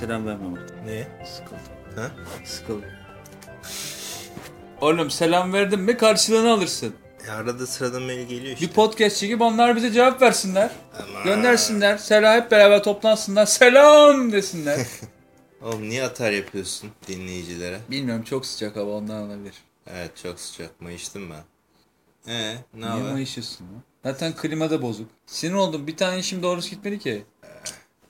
selam vermem artık. Niye? Sıkıldım. Ha? Sıkıldım. Oğlum selam verdin mi karşılığını alırsın. E, arada sırada mail geliyor işte. Bir podcastçi gibi onlar bize cevap versinler. Ama- Göndersinler. Selam hep beraber toplansınlar. Selam desinler. Oğlum niye atar yapıyorsun dinleyicilere? Bilmiyorum çok sıcak hava ondan olabilir. Evet çok sıcak. Mayıştım ben. Ee ne Niye haber? mayışıyorsun lan? Zaten klima da bozuk. Sinir oldum. Bir tane işim doğrusu gitmedi ki.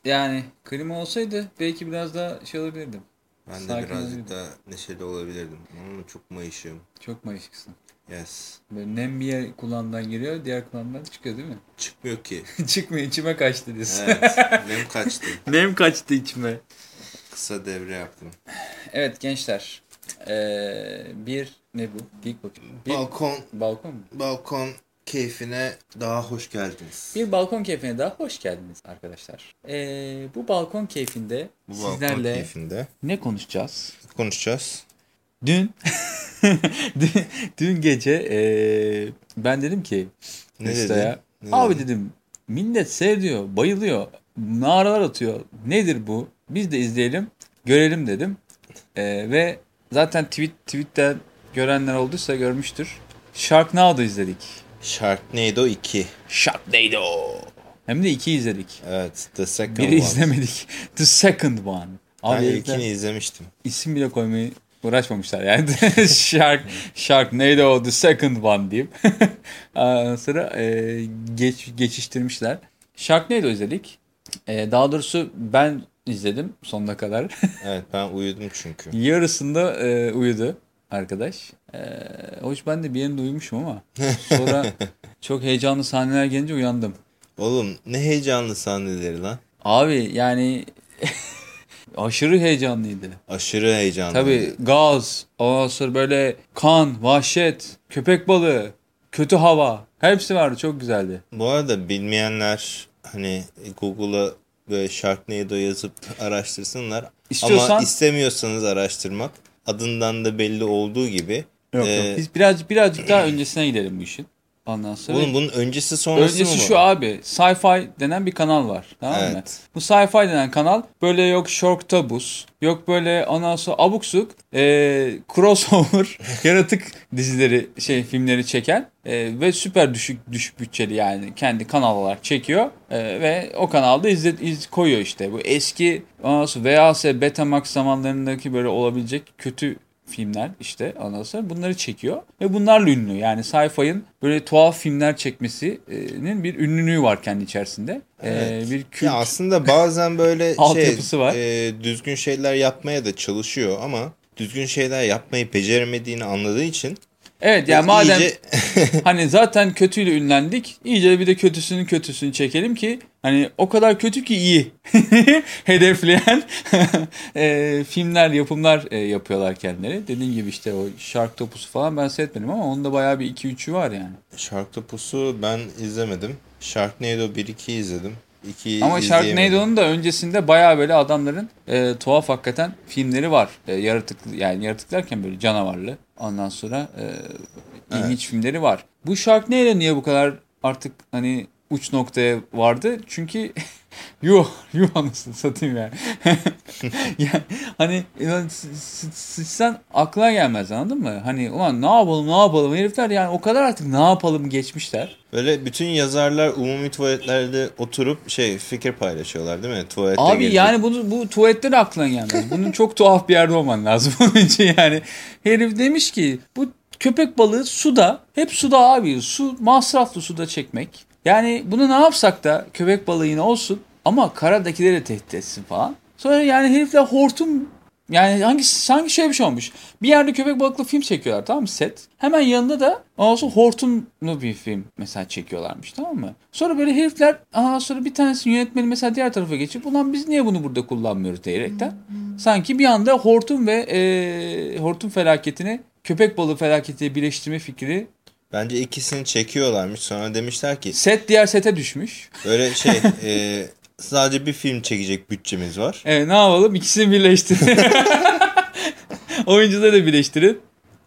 Yani klima olsaydı belki biraz daha şey olabilirdim. Ben de Sakin birazcık olabilirim. daha neşeli olabilirdim. Ama çok mayışıyorum. Çok mayışıksın. Yes. Böyle nem bir yer kulağından giriyor, diğer kulağından çıkıyor değil mi? Çıkmıyor ki. Çıkmıyor, içime kaçtı diyorsun. Evet. Nem kaçtı. nem kaçtı içime. Kısa devre yaptım. Evet gençler. Ee, bir ne bu? Bakayım. Bir Balkon balkon mu? balkon keyfine daha hoş geldiniz. Bir balkon keyfine daha hoş geldiniz arkadaşlar. Ee, bu balkon keyfinde Bu balkon sizlerle keyfinde ne konuşacağız? konuşacağız. Dün dün, dün gece ee, ben dedim ki Ne Insta'ya abi dedin? dedim millet seviyor, bayılıyor, naralar atıyor. Nedir bu? Biz de izleyelim, görelim dedim. Ee, ve zaten tweet tweetten görenler olduysa görmüştür. Sharknado izledik. Sharknado 2. Sharknado. Hem de iki izledik. Evet. The second Biri one. izlemedik. The second one. Ben Abi ilkini herifler izlemiştim. isim bile koymayı uğraşmamışlar yani. Shark, Sharknado the second one deyip. Sonra e, geç, geçiştirmişler. Sharknado izledik. E, daha doğrusu ben izledim sonuna kadar. Evet ben uyudum çünkü. Yarısında e, uyudu arkadaş. E, hoş ben de bir yerinde uyumuşum ama sonra çok heyecanlı sahneler gelince uyandım. Oğlum ne heyecanlı sahneleri lan. Abi yani aşırı heyecanlıydı. Aşırı heyecanlı. Tabii gaz, ondan böyle kan, vahşet, köpek balığı, kötü hava. Hepsi vardı çok güzeldi. Bu arada bilmeyenler hani Google'a böyle Sharknado yazıp araştırsınlar. İstiyorsan- Ama istemiyorsanız araştırmak adından da belli olduğu gibi. Yok e, yok. Biz birazcık birazcık daha öncesine gidelim bu işin. Ondan sonra. Oğlum bunun öncesi sonrası Öncesi mı şu bu? abi. Sci-fi denen bir kanal var. Tamam mı? Evet. Bu sci-fi denen kanal böyle yok Sharktabus, yok böyle ondan sonra abuk e, crossover yaratık dizileri şey filmleri çeken e, ve süper düşük düşük bütçeli yani kendi kanal olarak çekiyor E, ve o kanalda izle, iz, koyuyor işte. Bu eski ondan sonra VHS Betamax zamanlarındaki böyle olabilecek kötü filmler işte ondan sonra bunları çekiyor ve bunlarla ünlü. Yani sci-fi'ın böyle tuhaf filmler çekmesinin bir ünlülüğü var kendi içerisinde. Ee, Evet. bir kült. Ya aslında bazen böyle şey var. e, düzgün şeyler yapmaya da çalışıyor ama düzgün şeyler yapmayı beceremediğini anladığı için evet yani madem iyice hani zaten kötüyle ünlendik iyice bir de kötüsünün kötüsünü çekelim ki hani o kadar kötü ki iyi hedefleyen e, filmler yapımlar e, yapıyorlar kendileri. Dediğim gibi işte o Shark Topusu falan ben seyretmedim ama onda bayağı bir 2-3'ü var yani. Sharktopus'u ben izlemedim. Sharknado 1-2 izledim. 2'yi Ama. Sharknado'nun da öncesinde bayağı böyle adamların e, tuhaf hakikaten filmleri var. E, yaratıklı yani yaratık derken böyle canavarlı. Ondan sonra e, ilginç filmleri var. Bu Sharknado niye bu kadar artık hani uç noktaya vardı? Çünkü yuh yuh anasını satayım yani. yani hani sıçsan aklına gelmez anladın mı? Hani ulan ne yapalım ne yapalım herifler yani o kadar artık ne yapalım geçmişler. Böyle bütün yazarlar umumi tuvaletlerde oturup şey fikir paylaşıyorlar değil mi? Tuvalette Abi gelecek. yani bunu bu tuvalette de aklına gelmez. Bunun çok tuhaf bir yerde olman lazım onun için yani. Herif demiş ki bu köpek balığı suda hep suda abi su masraflı suda çekmek. Yani bunu ne yapsak da köpek balığı yine olsun ama karadakileri tehdit etsin falan. Sonra yani herifler hortum yani hangi sanki şöyle bir şey olmuş. Bir yerde köpek balıklı film çekiyorlar tamam mı set. Hemen yanında da ondan hortumlu bir film mesela çekiyorlarmış tamam mı? Sonra böyle herifler ondan sonra bir tanesi yönetmeni mesela diğer tarafa geçip ulan biz niye bunu burada kullanmıyoruz diyerekten. Sanki bir anda hortum ve e, hortum felaketini köpek balığı felaketiyle birleştirme fikri Bence ikisini çekiyorlarmış. Sonra demişler ki set diğer sete düşmüş. böyle şey e, sadece bir film çekecek bütçemiz var. Evet ne yapalım ikisini birleştirin. Oyuncuları da birleştirin.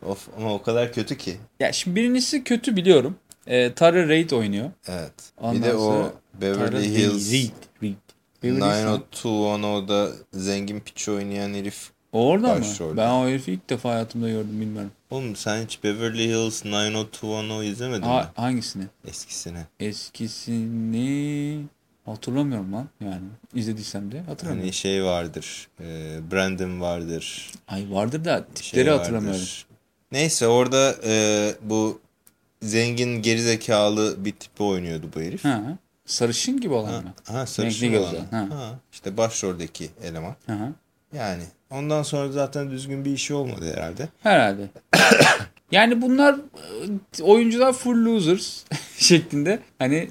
Of ama o kadar kötü ki. Ya şimdi birincisi kötü biliyorum. e, Tara Reid oynuyor. Evet. Ondan bir de o Beverly Hills Reid. Reid. Beverly Hills. 90210'da zengin piç oynayan herif. Orada mı? Ben o herifi ilk defa hayatımda gördüm bilmiyorum. Oğlum sen hiç Beverly Hills 90210 izlemedin mi? Ha, hangisini? Eskisini. Eskisini hatırlamıyorum lan yani. izlediysem de hatırlamıyorum. Hani şey vardır. E, Brandon vardır. Ay vardır da Şey tipleri vardır. hatırlamıyorum. Neyse orada e, bu zengin gerizekalı bir tipi oynuyordu bu herif. Ha. Sarışın gibi olan Ha, mı? ha sarışın Renkli olan. ha. Ha, işte başroldeki eleman. Hı. Yani ondan sonra zaten düzgün bir işi olmadı herhalde. Herhalde. yani bunlar e, oyuncular full losers şeklinde. Hani e,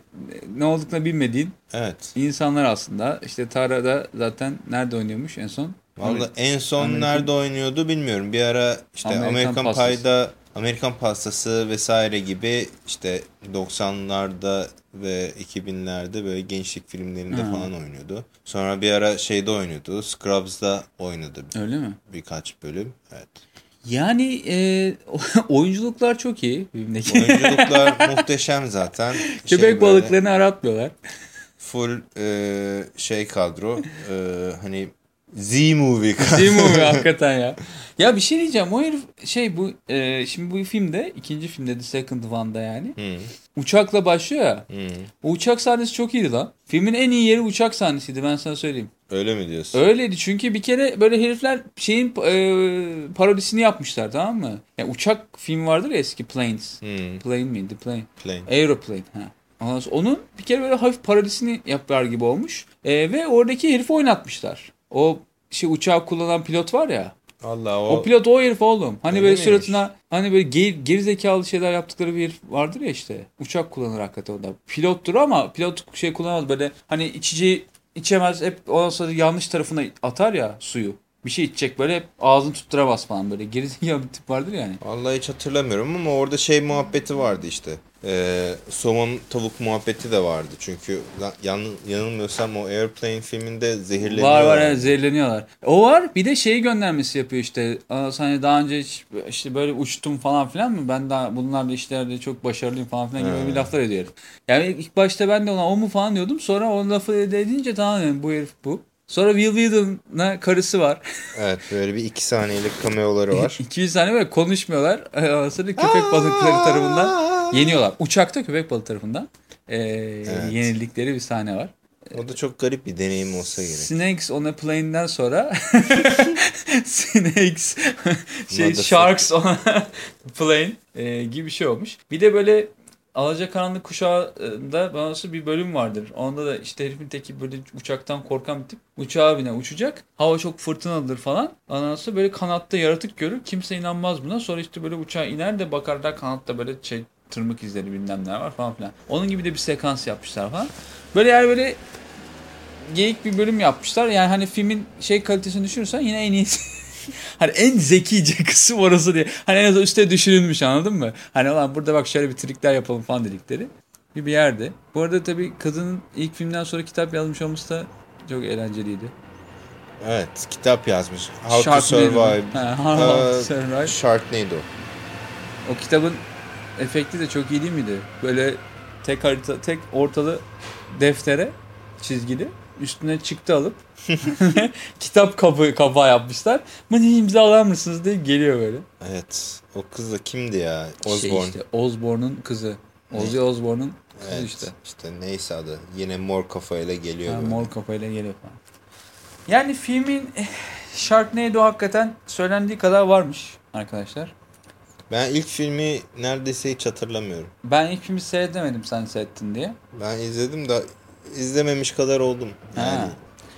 ne olduklarını bilmediğin Evet. insanlar aslında. İşte Tara da zaten nerede oynuyormuş en son? Vallahi en son Amerikan- nerede oynuyordu bilmiyorum. Bir ara işte Amerikan Amerikan, Pastası. Pay'da Amerikan Pastası vesaire gibi işte 90'larda ve 2000'lerde böyle gençlik filmlerinde Ha. falan oynuyordu. Sonra bir ara şeyde oynuyordu. Scrubs'da oynadı Öyle mi? birkaç bölüm. Evet. Yani e, oyunculuklar çok iyi filmdeki. Oyunculuklar muhteşem zaten. Şey Köpek böyle balıklarını aratmıyorlar. Full e, şey kadro. E, hani Z-movie ya, hakikaten ya? Ya bir şey diyeceğim. O herif şey bu e, şimdi bu filmde ikinci filmde The Second One'da yani Hı, uçakla başlıyor ya. hı. O uçak sahnesi çok iyiydi lan. Filmin en iyi yeri uçak sahnesiydi ben sana söyleyeyim. Öyle mi diyorsun? Öyleydi çünkü bir kere böyle herifler şeyin e, parodisini yapmışlar tamam mı? Yani uçak film vardır ya eski Planes. Hı, Plane miydi? Plane. plain. Aeroplane. Ha. Onun bir kere böyle hafif parodisini yapar gibi olmuş. E, ve oradaki herifi oynatmışlar. O şey uçağı kullanan pilot var ya. Allah O, o, pilot o herif oğlum. Hani Öyle böyle miymiş? suratına hani böyle geri, gerizekalı şeyler yaptıkları bir herif vardır ya işte. Uçak kullanır hakikaten o da. Pilottur ama pilot şey kullanmaz böyle hani içeceği içemez hep ondan sonra yanlış tarafına atar ya suyu. Bir şey içecek böyle hep ağzını tutturamaz falan böyle. Gerizekalı bir tip vardır yani. Vallahi hiç hatırlamıyorum ama orada şey muhabbeti vardı işte. Ee, somon tavuk muhabbeti de vardı. Çünkü yan, yanılmıyorsam o Airplane filminde zehirleniyor. Var var evet zehirleniyorlar. O var bir de şeyi göndermesi yapıyor işte. Hani daha önce hiç işte böyle uçtum falan filan mı? Ben daha bunlarla işlerde çok başarılıyım falan filan gibi He. bir laflar ediyor. herif. Yani ilk başta ben de ona o mu falan diyordum. Sonra o lafı edince tamam dedim, bu herif bu. Sonra Will Wheaton'la karısı var. Evet böyle bir iki saniyelik cameoları var. 200 tane böyle konuşmuyorlar. Ondan Sonra köpek balıkları tarafından yeniyorlar. Uçakta köpek balığı tarafından ee, yenildikleri bir sahne var. O da çok garip bir deneyim olsa gerek. Snakes on a plane'den sonra Snakes şey. Sharks on a plane e, gibi bir şey olmuş. Bir de böyle Alacakaranlık kuşağında bana nasıl bir bölüm vardır. Onda da işte herifin teki böyle uçaktan korkan bir tip. Uçağa bine uçacak. Hava çok fırtınalıdır falan. Sonra böyle kanatta yaratık görür. Kimse inanmaz buna. Sonra işte böyle uçağa iner de bakarlar kanatta böyle şey tırmık izleri bilmem ne var falan filan. Onun gibi de bir sekans yapmışlar falan. Böyle yani böyle geyik bir bölüm yapmışlar. Yani hani filmin şey kalitesini düşünürsen yine en iyisi. hani en zekice kısım orası diye. Hani en azından üstte düşünülmüş anladın mı? Hani ulan burada bak şöyle bir trikler yapalım falan dedikleri bir bir yerde. Bu arada tabii kadının ilk filmden sonra kitap yazmış olması da çok eğlenceliydi. Evet kitap yazmış. How to Sharknado. Survive. Ha, How to Ee, Survive. Sharknado. O kitabın efekti de çok iyi değil miydi? Böyle tek harita, tek ortalı deftere çizgili üstüne çıktı alıp kitap kapı kapağı yapmışlar. Bana imzalar mısınız diye geliyor böyle. Evet. O kız da kimdi ya? Şey Osborne. işte Osborne'un kızı. Ozzy Osborne'un kızı evet, işte. işte. neyse adı. Yine mor kafayla geliyor. Böyle. mor kafayla geliyor falan. Yani filmin eh, Sharknado hakikaten söylendiği kadar varmış arkadaşlar. Ben ilk filmi neredeyse hiç hatırlamıyorum. Ben ilk filmi seyredemedim sen seyrettin diye. Ben izledim de izlememiş kadar oldum. Yani Ha.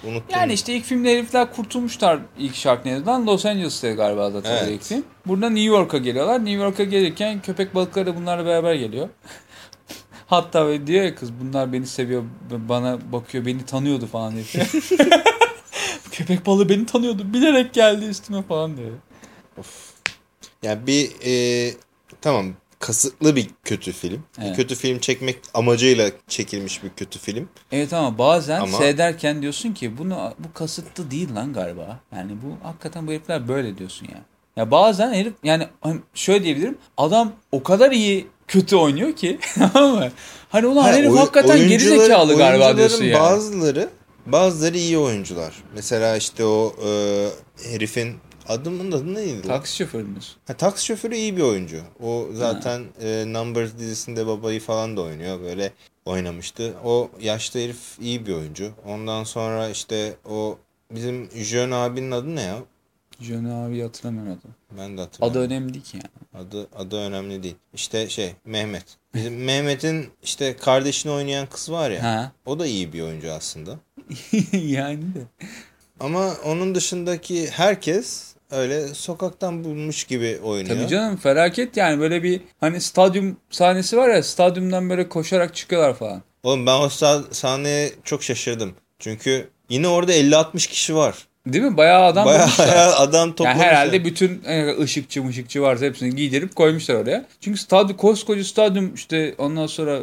unuttum. Yani işte ilk filmde herifler kurtulmuşlar ilk Sharknado'dan. Los Angeles'ta galiba zaten Evet. ilk film. Burada New York'a geliyorlar. New York'a gelirken köpek balıkları da bunlarla beraber geliyor. Hatta böyle diyor ya kız bunlar beni seviyor, bana bakıyor, beni tanıyordu falan diye. köpek balığı beni tanıyordu, bilerek geldi üstüme falan diyor. Yani bir e, tamam kasıtlı bir kötü film. Bir Evet. kötü film çekmek amacıyla çekilmiş bir kötü film. Evet ama bazen Ama- seyrederken diyorsun ki bunu bu kasıtlı değil lan galiba. Yani bu hakikaten bu herifler böyle diyorsun ya. Ya bazen herif yani hani şöyle diyebilirim. Adam o kadar iyi kötü oynuyor ki. Tamam mı? Hani ulan Ha, herif hakikaten geri oyuncuların- zekalı galiba diyorsun yani. bazıları bazıları iyi oyuncular. Mesela işte o e, herifin adımın adı neydi? Taksi şoförümüz. Ha, taksi şoförü iyi bir oyuncu. O zaten e, Numbers dizisinde babayı falan da oynuyor. Böyle oynamıştı. O yaşlı herif iyi bir oyuncu. Ondan sonra işte o bizim Jön abinin adı ne ya? Jön abi hatırlamıyorum adını. Ben de Adı hatırlamıyorum. önemli değil ki yani. Adı, adı önemli değil. İşte şey Mehmet. Bizim Mehmet'in işte kardeşini oynayan kız var ya. Ha. O da iyi bir oyuncu aslında. yani de. Ama onun dışındaki herkes öyle sokaktan bulmuş gibi oynuyor. Tabii canım felaket yani böyle bir hani stadyum sahnesi var ya stadyumdan böyle koşarak çıkıyorlar falan. Oğlum ben o sah- sahneye çok şaşırdım. Çünkü yine orada 50-60 kişi var. Değil mi? Bayağı adam Bayağı bulmuşlar. adam Yani toplamışlar. herhalde bütün e, ışıkçı mışıkçı varsa hepsini giydirip koymuşlar oraya. Çünkü stadyum, koskoca stadyum işte ondan sonra e,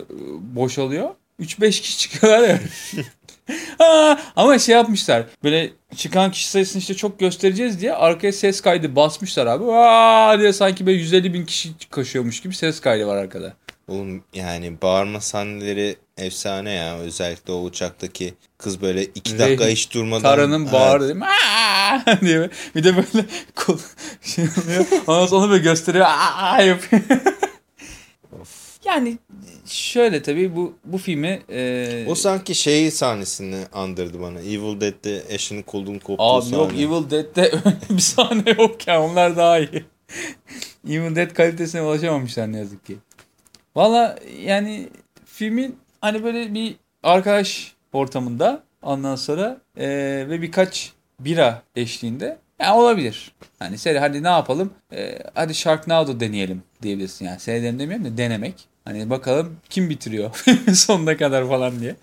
boşalıyor. 3-5 kişi çıkıyorlar ya. Ha, ama şey yapmışlar. Böyle çıkan kişi sayısını işte çok göstereceğiz diye arkaya ses kaydı basmışlar abi. Aa diye sanki böyle 150 bin kişi koşuyormuş gibi ses kaydı var arkada. Oğlum yani bağırma sahneleri efsane ya. Özellikle o uçaktaki kız böyle 2 Ve dakika hiç durmadan. Evet. bağırdı diye. Bir de böyle kol şey oluyor. Ondan sonra böyle gösteriyor. Aa! yapıyor. yani şöyle tabii bu bu filmi e, O sanki şey sahnesini andırdı bana. Evil Dead'de Ash'in kolunun koptuğu Abi sahne. yok Evil Dead'de öyle bir sahne yok ya. Onlar daha iyi. Evil Dead kalitesine ulaşamamışlar ne yazık ki. Valla yani filmin hani böyle bir arkadaş ortamında ondan sonra eee, ve birkaç bira eşliğinde yani olabilir. Hani seri hadi ne yapalım? Eee, hadi Sharknado deneyelim diyebilirsin yani. Seyredelim demiyorum da denemek. Hani bakalım kim bitiriyor sonuna kadar falan diye.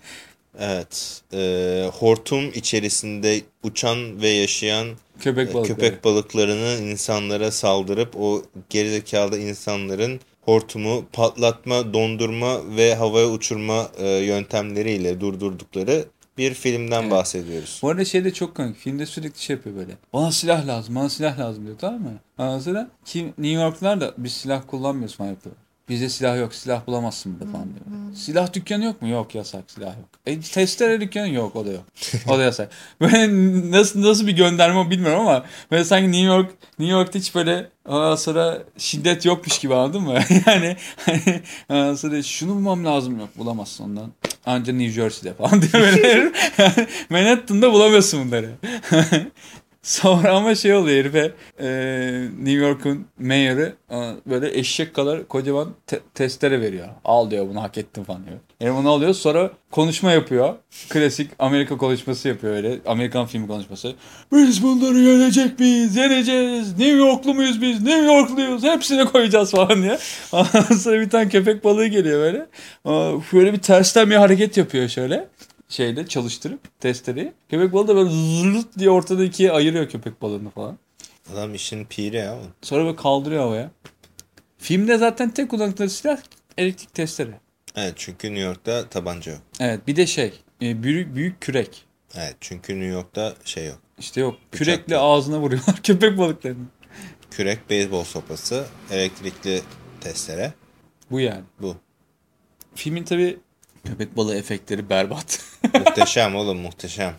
Evet. Ee, hortum içerisinde uçan ve yaşayan Köpek e, balıkları. köpek balıklarının insanlara saldırıp o gerizekalı insanların hortumu patlatma, dondurma ve havaya uçurma e, yöntemleriyle durdurdukları bir filmden Evet. bahsediyoruz. Bu arada şey de çok komik. Filmde sürekli şey yapıyor böyle. Bana silah lazım, bana silah lazım diyor tamam mı? Ondan sonra kim, New Yorklular da biz silah kullanmıyoruz falan yapıyorlar. Bizde silah yok, silah bulamazsın burada falan diyor. Silah dükkanı yok mu? Yok yasak silah yok. E, testere dükkanı yok o da yok. O da yasak. Böyle nasıl nasıl bir gönderme bilmiyorum ama böyle sanki New York New York'ta hiç böyle ondan sonra şiddet yokmuş gibi anladın mı? yani hani ondan sonra şunu bulmam lazım yok bulamazsın ondan. Ancak New Jersey'de falan diyor yani Manhattan'da bulamıyorsun bunları. Sonra ama şey oluyor herife e, New York'un mayor'ı e, böyle eşek kadar kocaman te- testere veriyor. Al diyor bunu hak ettin falan diyor. Herif onu alıyor sonra konuşma yapıyor. Klasik Amerika konuşması yapıyor öyle. Amerikan filmi konuşması. Biz bunları yenecek miyiz? Yeneceğiz. New Yorklu muyuz biz? New Yorkluyuz. Hepsini koyacağız falan diye. Ondan sonra bir tane köpek balığı geliyor böyle. Aa, Şöyle bir tersten bir hareket yapıyor şöyle şeyde çalıştırıp testereyi. Köpek balığı da böyle zırt diye ortada ikiye ayırıyor köpek balığını falan. Adam işin piri ya. Sonra böyle kaldırıyor havaya. Filmde zaten tek kullandıkları silah elektrik testere. Evet çünkü New York'ta tabanca yok. Evet bir de şey e, büyük, büyük kürek. Evet çünkü New York'ta şey yok. İşte yok kürekle yok. ağzına vuruyorlar köpek balıklarını. Kürek, beyzbol sopası, elektrikli testere. Bu yani. Bu. Filmin tabi köpek balığı efektleri berbat. Muhteşem oğlum muhteşem.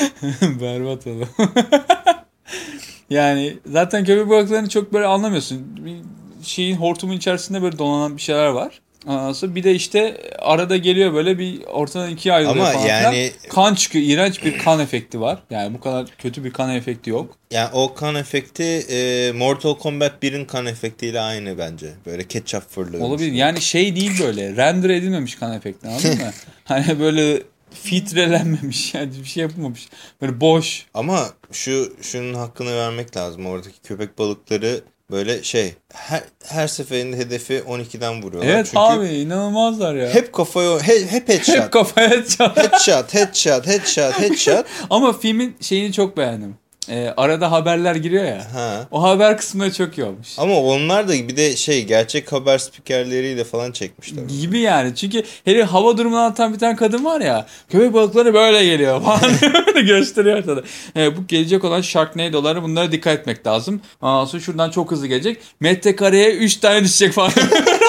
berbat oğlum. yani zaten köpek balıklarını çok böyle anlamıyorsun. Bir şeyin hortumun içerisinde böyle donanan bir şeyler var. Sonra bir de işte arada geliyor böyle bir ortadan ikiye ayrılıyor Ama falan yani-. Kan çıkıyor. iğrenç bir kan efekti var. Yani bu kadar kötü bir kan efekti yok. Yani o kan efekti e, Mortal Kombat 1'in kan efektiyle aynı bence. Böyle ketçap fırlıyor. Olabilir. Yani şey değil böyle. Render edilmemiş kan efekti anladın mı? Hani böyle filtrelenmemiş yani bir şey yapılmamış. Böyle boş. Ama şu şunun hakkını vermek lazım. Oradaki köpek balıkları böyle şey her, her seferinde hedefi 12'den vuruyorlar. Evet Çünkü abi inanılmazlar ya. hep kafaya he- hep headshot. Hep kafaya çal. headshot, headshot, headshot, headshot. Ama filmin şeyini çok beğendim. Ee, arada haberler giriyor ya. Ha. O haber kısmında çok iyi olmuş. Ama onlar da bir de şey gerçek haber spikerleriyle falan çekmişler. Gibi yani. Çünkü herif hava durumunu anlatan bir tane kadın var ya. Köpek balıkları böyle geliyor falan gösteriyor ortada. Evet, bu gelecek olan Sharknado'ları bunlara dikkat etmek lazım. Ondan sonra şuradan çok hızlı gelecek. Metrekareye 3 tane düşecek falan.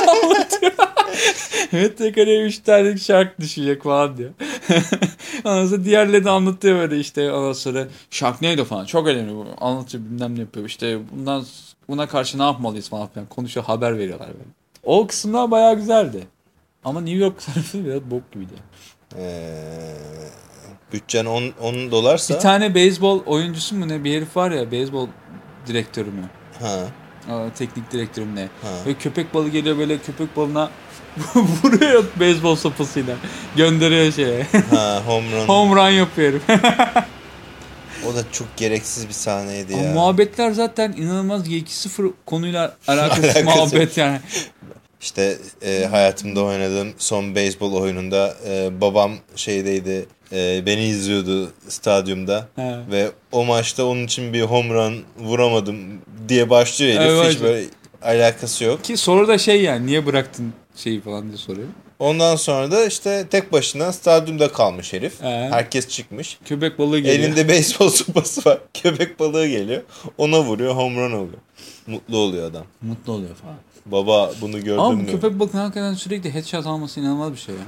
Metrekareye 3 tane şark düşecek falan diyor. ondan sonra diğerleri de anlatıyor böyle işte ondan sonra şark neydi falan çok önemli bu anlatıyor bilmem ne yapıyor işte bundan buna karşı ne yapmalıyız falan filan konuşuyor haber veriyorlar böyle. O kısımlar bayağı güzeldi. Ama New York tarafı biraz bok gibiydi. Ee, bütçen 10, 10 dolarsa Bir tane beyzbol oyuncusu mu ne bir herif var ya beyzbol direktörü mü? ha, teknik direktörü mü ne? ha. Ve köpek balığı geliyor böyle köpek balığına vuruyor beyzbol sopasıyla. Gönderiyor şeye. ha home run. Home run yapıyor herif. O da çok gereksiz bir sahneydi Ama ya. muhabbetler zaten inanılmaz 2-0 konuyla alakası Alakası. muhabbet yani. İşte e, hayatımda oynadığım son beyzbol oyununda e, babam şeydeydi e, beni izliyordu stadyumda He. ve o maçta onun için bir home run vuramadım diye başlıyor herif Evet. hiç böyle alakası yok. Ki soru da şey yani niye bıraktın şeyi falan diye soruyor. Ondan sonra da işte tek başına stadyumda kalmış herif. He. Herkes çıkmış. Köpek balığı geliyor. Elinde beyzbol sopası var. Köpek balığı geliyor. Ona vuruyor home run oluyor. Mutlu oluyor adam. Mutlu oluyor falan. Baba bunu gördün Ama mü? köpek balığı hakikaten sürekli headshot alması inanılmaz bir şey ya.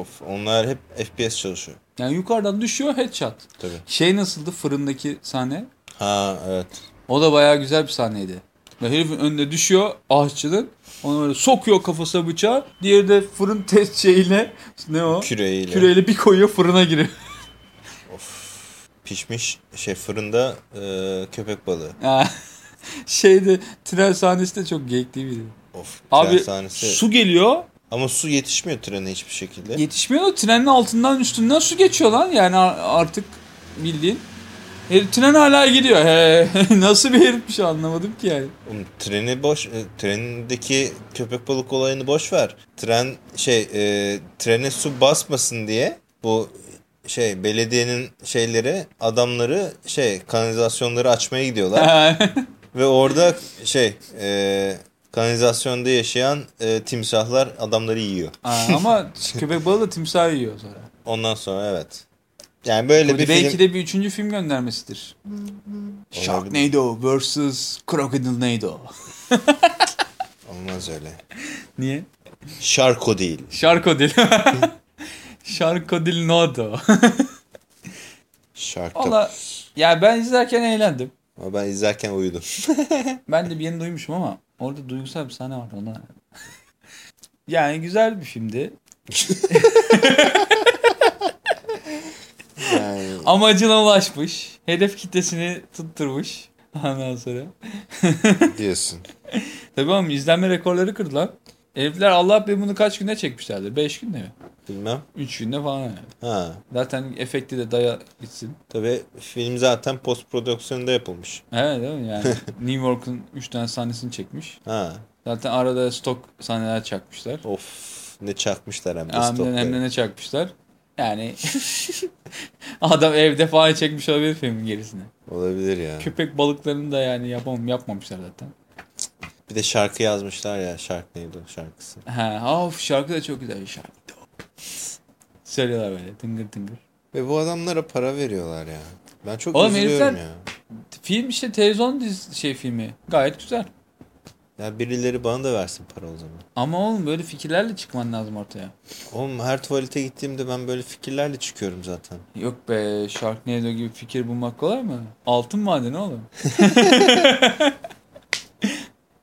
Of onlar hep FPS çalışıyor. Yani yukarıdan düşüyor headshot. Tabii. Şey nasıldı fırındaki sahne? Ha evet. O da bayağı güzel bir sahneydi. Ve herifin önüne düşüyor aşçının. Onu böyle sokuyor kafasına bıçağı. Diğeri de fırın test şeyiyle ne o? Küreğiyle. Küreyle bir koyuyor fırına giriyor. Pişmiş şey fırında e, köpek balığı. Şeyde tren sahnesi de çok geyikli bir. Of. Abi sahnesi. su geliyor. Ama su yetişmiyor trene hiçbir şekilde. Yetişmiyor da trenin altından üstünden su geçiyor lan. Yani artık bildiğin. Herif tren hala gidiyor. He, nasıl bir herifmiş anlamadım ki yani. Oğlum, treni boş, e, trenindeki köpek balık olayını boş ver. Tren şey, e, trene su basmasın diye bu şey belediyenin şeyleri adamları şey kanalizasyonları açmaya gidiyorlar ve orada şey e, kanalizasyonda yaşayan e, timsahlar adamları yiyor. Aa, Ama köpek balığı da timsah yiyor sonra. Ondan sonra evet. Yani böyle bir belki film de bir üçüncü film göndermesidir. Sharknado vs. Crocodile Nado. olmaz öyle. Niye? Şarko değil. Sharkodil. Sharkodil Nado. Shark Valla ya ben izlerken eğlendim. Ama ben izlerken uyudum. Ben de bir yeni duymuşum ama orada duygusal bir sahne vardı ondan. Yani güzel bir filmdi. Yani Amacına ulaşmış. Hedef kitlesini tutturmuş. Ondan sonra. diyorsun. Tabii ama izlenme rekorları kırdı lan. Herifler Allah bilir bunu kaç günde çekmişlerdi? 5 günde mi? Bilmem. 3 günde falan yani. Ha. Zaten efekti de daya gitsin. Tabii film zaten post prodüksiyonda yapılmış. Evet değil mi yani? New York'un 3 tane sahnesini çekmiş. Ha. Zaten arada stok sahneler çakmışlar. Of ne çakmışlar hem de de, hem de stokları. ne çakmışlar. Yani adam evde falan çekmiş olabilir filmin gerisini. Olabilir ya. Köpek balıklarını da yani yapam yapmamışlar zaten. Bir de şarkı yazmışlar ya. Şarkı neydi o şarkısı? Ha, of şarkı da çok güzel bir şarkı. Söylüyorlar böyle tıngır tıngır. Ve bu adamlara para veriyorlar ya. Ben çok Oğlum üzülüyorum ya. Film işte televizyon dizi şey filmi. Gayet güzel. Ya birileri bana da versin para o zaman. Ama oğlum böyle fikirlerle çıkman lazım ortaya. Oğlum her tuvalete gittiğimde ben böyle fikirlerle çıkıyorum zaten. Yok be Sharknado gibi fikir bulmak kolay mı? Altın madeni oğlum.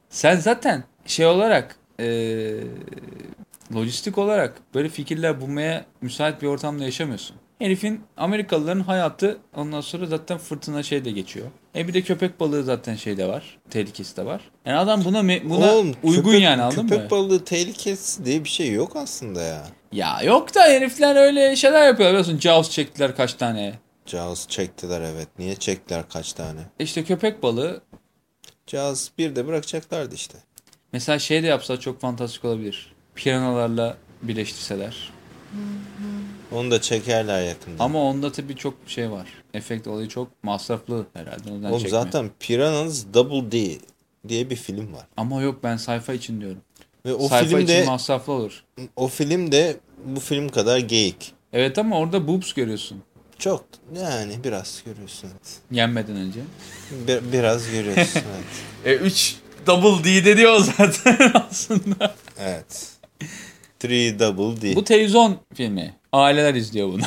Sen zaten şey olarak eee, lojistik olarak böyle fikirler bulmaya müsait bir ortamda yaşamıyorsun. Herifin Amerikalıların hayatı ondan sonra zaten fırtına şeyde geçiyor. E bir de köpek balığı zaten şeyde var. Tehlikesi de var. Yani adam buna me- buna Oğlum, uygun köpek- yani anladın Köpek mı? balığı tehlikesi diye bir şey yok aslında ya. Ya yok da herifler öyle şeyler yapıyor biliyorsun. Jaws çektiler kaç tane. Jaws çektiler evet. Niye çektiler kaç tane? İşte köpek balığı Jaws bir de bırakacaklardı işte. Mesela şey de yapsa çok fantastik olabilir. Piranalarla birleştirseler. Onu da çekerler yakında. Ama onda tabii çok şey var. Efekt olayı çok masraflı herhalde. Ondan Oğlum çekmiyor. zaten Piranhas Double D diye bir film var. Ama yok ben sayfa için diyorum. Ve o sayfa filmde için masraflı olur. o film de bu film kadar geyik. Evet ama orada boobs görüyorsun. Çok yani biraz görüyorsun. Evet. Yenmeden önce. Bir- biraz görüyorsun evet. E 3 double D dedi o zaten aslında. Evet. Three Double D. Bu televizyon filmi. Aileler izliyor bunu.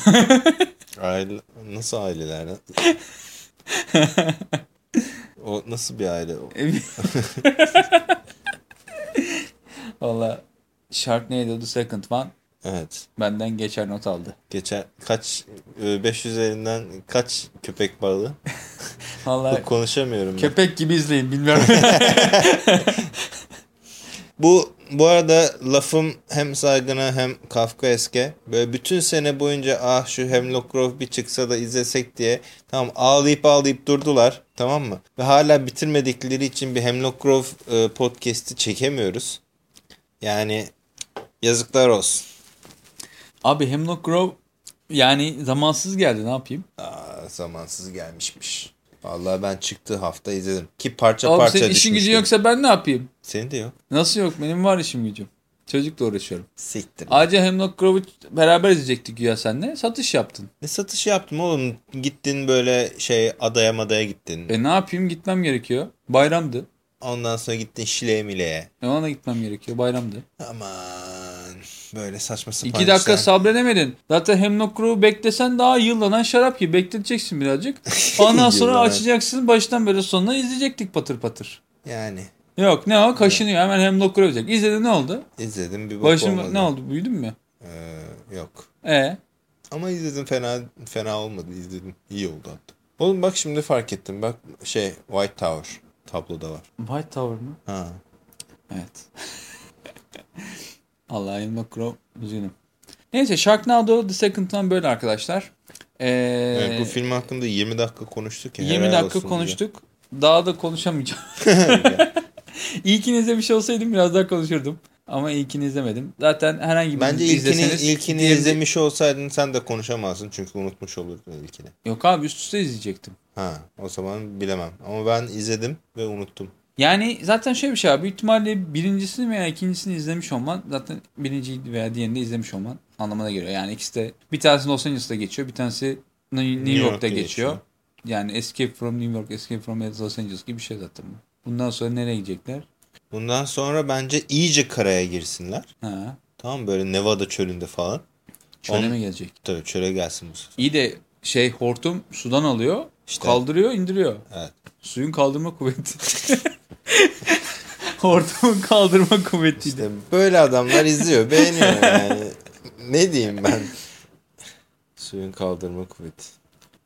Aile, nasıl aileler? o nasıl bir aile? o? Valla Sharknado The Second One Evet. benden geçer not aldı. Geçen kaç e, 500 üzerinden kaç köpek balığı? Valla Konuşamıyorum ben. köpek gibi izleyin bilmiyorum. Bu bu arada lafım hem saygına hem Kafkaeske. Böyle bütün sene boyunca ah şu Hemlock Grove bir çıksa da izlesek diye tamam ağlayıp ağlayıp durdular tamam mı? Ve hala bitirmedikleri için bir Hemlock Grove e, podcast'i çekemiyoruz. Yani yazıklar olsun. Abi Hemlock Grove yani zamansız geldi ne yapayım? Aa, zamansız gelmişmiş. Vallahi ben çıktığı hafta izledim. Ki parça Abi parça senin işin gücün yoksa ben ne yapayım? Senin de yok. Nasıl yok? Benim var işim gücüm. Çocukla uğraşıyorum. Siktir. Ayrıca Hemlock Grove'u beraber izleyecektik güya senle. Satış yaptın. Ne satış yaptım oğlum? Gittin böyle şey adaya madaya gittin. E ne yapayım? Gitmem gerekiyor. Bayramdı. Ondan sonra gittin Şile'ye Mile'ye. E ona gitmem gerekiyor. Bayramdı. Aman böyle saçma sapan İki dakika işler. sabredemedin. Zaten Hemlock Grove'u beklesen daha yıllanan şarap gibi. Bekleteceksin birazcık. Ondan sonra açacaksın. Baştan böyle sonuna izleyecektik patır patır. Yani Yok ne o? Kaşınıyor. Hemen Hemlock Grove olacak. İzledin ne oldu? izledim bir bok Başım olmadı. ne oldu? Büyüdün mü? Ee, yok. E Ama izledim fena fena olmadı izledim. İyi oldu hatta. Oğlum bak şimdi fark ettim. Bak şey White Tower tabloda var. White Tower mı? Ha. Evet. Allah Hemlock Grove üzgünüm. Neyse Sharknado The Second One böyle arkadaşlar. Ee, Evet, bu film hakkında 20 dakika konuştuk ya. 20 helal dakika konuştuk. Daha da konuşamayacağım. İlkini izlemiş olsaydım biraz daha konuşurdum. Ama ilkini izlemedim. Zaten herhangi diye. bir Bence ilkini, izleseniz ilkini diğerini- izlemiş olsaydın sen de konuşamazsın çünkü unutmuş olurdun ilkini. Yok abi üst üste izleyecektim. Ha, o zaman bilemem. Ama ben izledim ve unuttum. Yani zaten şöyle bir şey abi. Büyük ihtimalle birincisini veya ikincisini izlemiş olman zaten birinciyi veya diğerini de izlemiş olman anlamına geliyor. Yani ikisi de bir tanesi Los Angeles'ta geçiyor. Bir tanesi New, New York'ta York'ta geçiyor. geçiyor. Yani Escape from New York, Escape from Los Angeles gibi bir şey zaten bu. Bundan sonra nereye gidecekler? Bundan sonra bence iyice karaya girsinler. Ha. Tamam böyle Nevada çölünde falan. Çöle On- mi gelecek? Tabii çöle gelsin bu sefer. İyi de şey hortum sudan alıyor, İşte. kaldırıyor, indiriyor. Evet. Suyun kaldırma kuvveti. Hortumun kaldırma kuvvetiydi. İşte böyle adamlar izliyor, beğeniyor yani. ne diyeyim ben? Suyun kaldırma kuvveti.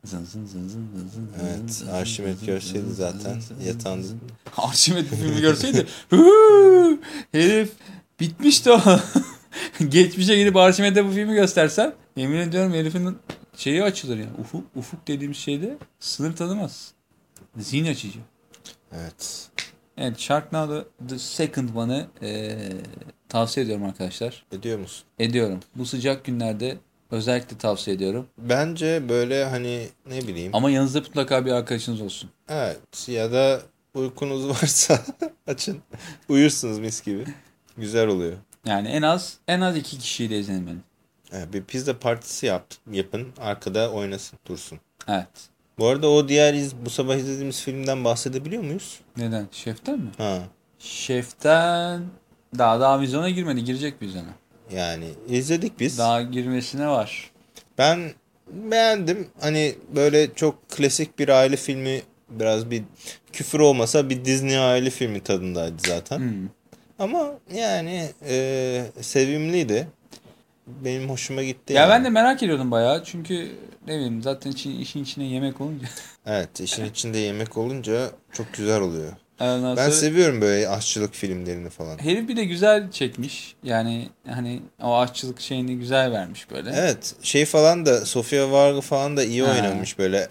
Zın zın zın zın zın zın Evet, Arşimet görseydi zaten yatağında. Arşimet filmi görseydi "Huu, herif bitmişti o. Geçmişe gidip Arşimet'e bu filmi göstersen yemin ediyorum herifin şeyi açılır ya. Ufuk, ufuk dediğimiz şeyde sınır tanımaz. Zihin açıcı. Evet. Evet Sharknado The Second One'ı eee, tavsiye ediyorum arkadaşlar. Ediyor musun? Ediyorum. Bu sıcak günlerde özellikle tavsiye ediyorum. Bence böyle hani ne bileyim. Ama yanınızda mutlaka bir arkadaşınız olsun. Evet ya da uykunuz varsa açın. Uyursunuz mis gibi. Güzel oluyor. Yani en az en az iki kişiyle izlenmeli. Evet, bir pizza partisi yap, yapın. Arkada oynasın, dursun. Evet. Bu arada o diğer iz, bu sabah izlediğimiz filmden bahsedebiliyor muyuz? Neden? Şeften mi? Ha. Şeften daha daha vizyona girmedi. Girecek vizyona. Yani izledik biz. Daha girmesine var. Ben beğendim. Hani böyle çok klasik bir aile filmi biraz bir küfür olmasa bir Disney aile filmi tadındaydı zaten. Hmm. Ama yani e, sevimliydi. Benim hoşuma gitti. Ya yani. ben de merak ediyordum bayağı. Çünkü ne bileyim zaten için, işin içine yemek olunca. Evet işin içinde yemek olunca çok güzel oluyor. Ondan Ben seviyorum böyle aşçılık filmlerini falan. herif bir de güzel çekmiş. Yani hani o aşçılık şeyini güzel vermiş böyle. Evet şey falan da Sofia Varga falan da iyi Ha. oynamış böyle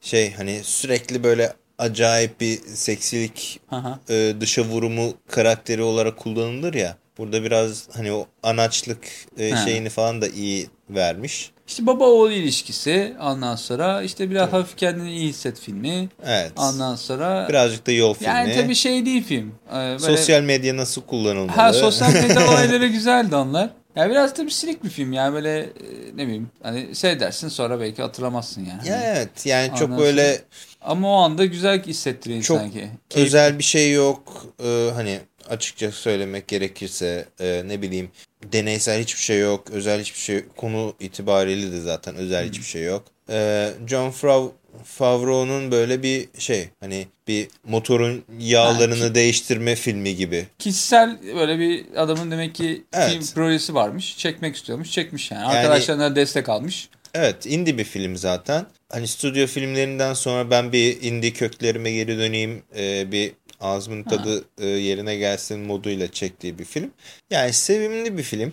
şey hani sürekli böyle acayip bir seksilik Aha. e, dışa vurumu karakteri olarak kullanılır ya. Burada biraz hani o anaçlık e, şeyini falan da iyi vermiş. İşte baba oğul ilişkisi ondan sonra işte biraz hafif kendini iyi hisset filmi. Evet. Ondan sonra Birazcık da yol filmi. yani tabii şey değil film. Ee, böyle- Sosyal medya nasıl kullanılmalı? Ha sosyal medya olayları güzeldi onlar. Ya biraz tabii silik bir film ya böyle e, ne bileyim hani seyredersin sonra belki hatırlamazsın yani. Ya evet yani çok Ondan böyle Ama o anda güzel hissettiriyor Çok sanki. Keyif- özel bir şey yok. Ee, hani açıkça söylemek gerekirse e, ne bileyim deneysel hiçbir şey yok. Özel hiçbir şey konu itibariyle de zaten özel hiçbir şey yok. E, John Fav Favreau'nun böyle bir şey hani bir motorun yağlarını Ha, değiştirme filmi gibi. Kişisel böyle bir adamın demek ki Evet. film projesi varmış. Çekmek istiyormuş. Çekmiş yani. Yani- Arkadaşlarına destek almış. Evet indie bir film zaten. Hani stüdyo filmlerinden sonra ben bir indie köklerime geri döneyim e, bir ağzımın tadı e, yerine gelsin moduyla çektiği bir film. Yani sevimli bir film.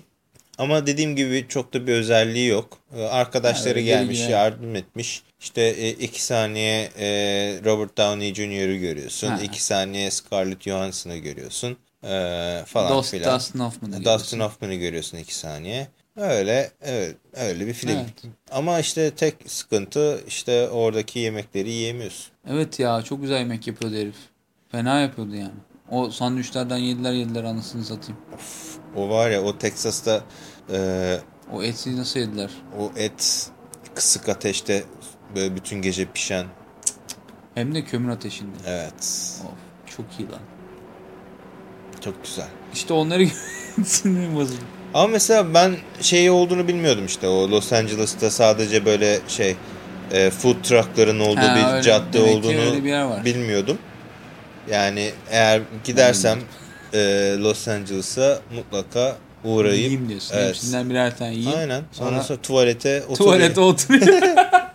Ama dediğim gibi çok da bir özelliği yok. E, Arkadaşları Yani gelmiş, ilgili- yardım etmiş. İşte e, iki saniye e, Robert Downey Jr.'ı görüyorsun. Ha. iki saniye Scarlett Johansson'ı görüyorsun. Falan Dost, filan. Dustin Hoffman'ı Dustin görüyorsun. Hoffman'ı görüyorsun iki saniye. Öyle, evet, öyle bir film. Evet. Ama işte tek sıkıntı işte oradaki yemekleri yiyemiyorsun. Evet ya çok güzel yemek yapıyordu herif. Fena yapıyordu yani. O sandviçlerden yediler yediler anasını satayım. O var ya o Texas'ta e, O eti nasıl yediler? o et kısık ateşte böyle bütün gece pişen. Hem de kömür ateşinde. Evet. Of çok iyi lan. Çok güzel. İşte onları sinirim bozuldu. Ama mesela ben şeyi olduğunu bilmiyordum işte o Los Angeles'ta sadece böyle şey e, food truckların olduğu Ha, bir öyle. cadde olduğunu bir bilmiyordum. Yani eğer gidersem e, Los Angeles'a mutlaka uğrayıp Yiyeyim diyorsun. Evet. Hepsinden birer tane yiyeyim. Aynen. Sonra sonra tuvalete oturuyor. tuvalete oturuyor.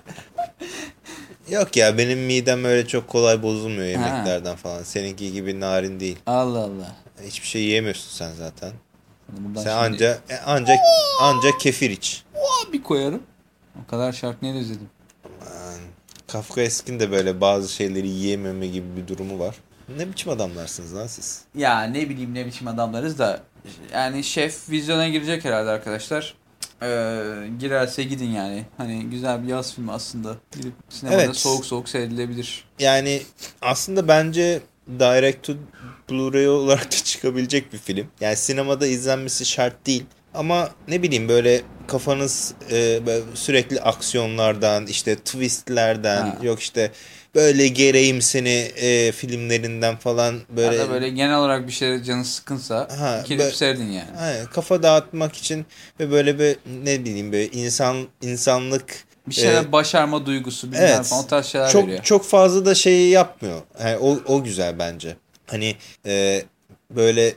Yok ya benim midem öyle çok kolay bozulmuyor yemeklerden falan. Seninki gibi narin değil. Allah Allah. Hiçbir şey yiyemiyorsun sen zaten. Buradan Sen şimdi anca e, anca anca kefir iç. bir koyarım. O kadar da özledim. Aman, Kafka Eskin de böyle bazı şeyleri yiyememe gibi bir durumu var. Ne biçim adamlarsınız lan siz? Ya ne bileyim ne biçim adamlarız da yani şef vizyona girecek herhalde arkadaşlar. Ee, girerse gidin yani. Hani güzel bir yaz filmi aslında. Gidip sinemada Evet. soğuk soğuk seyredilebilir. Yani aslında bence direct to Blu-ray olarak da çıkabilecek bir film. Yani sinemada izlenmesi şart değil. Ama ne bileyim böyle kafanız e, böyle sürekli aksiyonlardan işte twistlerden Ha. yok işte böyle gereğimsini e, filmlerinden falan Böyle, ya da böyle genel olarak bir şey canı sıkınsa Ha, gidip böyle- seyredin yani. Aynen, kafa dağıtmak için ve böyle bir ne bileyim böyle insan insanlık Bir şeyler e, başarma duygusu bilmem evet. falan o tarz şeyler çok veriyor. çok fazla da şeyi yapmıyor. Yani o o güzel bence. Hani e, böyle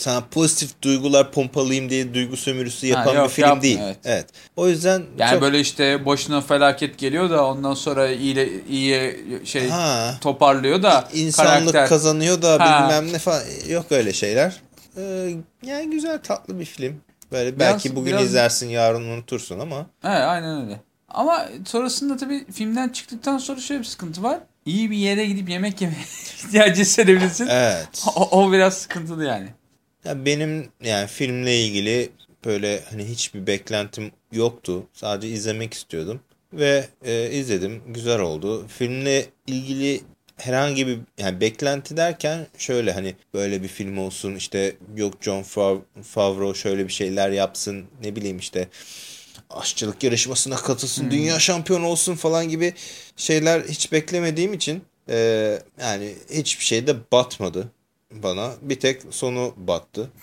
sana pozitif duygular pompalayayım diye duygu sömürüsü yapan yok, bir film yapmıyor, değil. evet. Evet. O yüzden Yani çok böyle işte başına felaket geliyor da ondan sonra iyi iyiye şey ha toparlıyor da insanlık karakter kazanıyor da Ha. bilmem ne falan yok öyle şeyler. Ee, yani güzel tatlı bir film. Böyle Biraz- belki bugün biraz- izlersin yarın unutursun ama Evet aynen öyle. Ama sonrasında tabii filmden çıktıktan sonra şöyle bir sıkıntı var. İyi bir yere gidip yemek yemeye ihtiyacı hissedebilirsin. evet. O, o biraz sıkıntılı yani. Ya benim yani filmle ilgili böyle hani hiçbir beklentim yoktu. Sadece izlemek istiyordum ve e, izledim. Güzel oldu. Filmle ilgili herhangi bir yani beklenti derken şöyle hani böyle bir film olsun işte yok John Fav- Favreau şöyle bir şeyler yapsın ne bileyim işte aşçılık yarışmasına katılsın dünya şampiyonu olsun falan gibi şeyler hiç beklemediğim için e, yani hiçbir şey de batmadı bana. Bir tek sonu battı.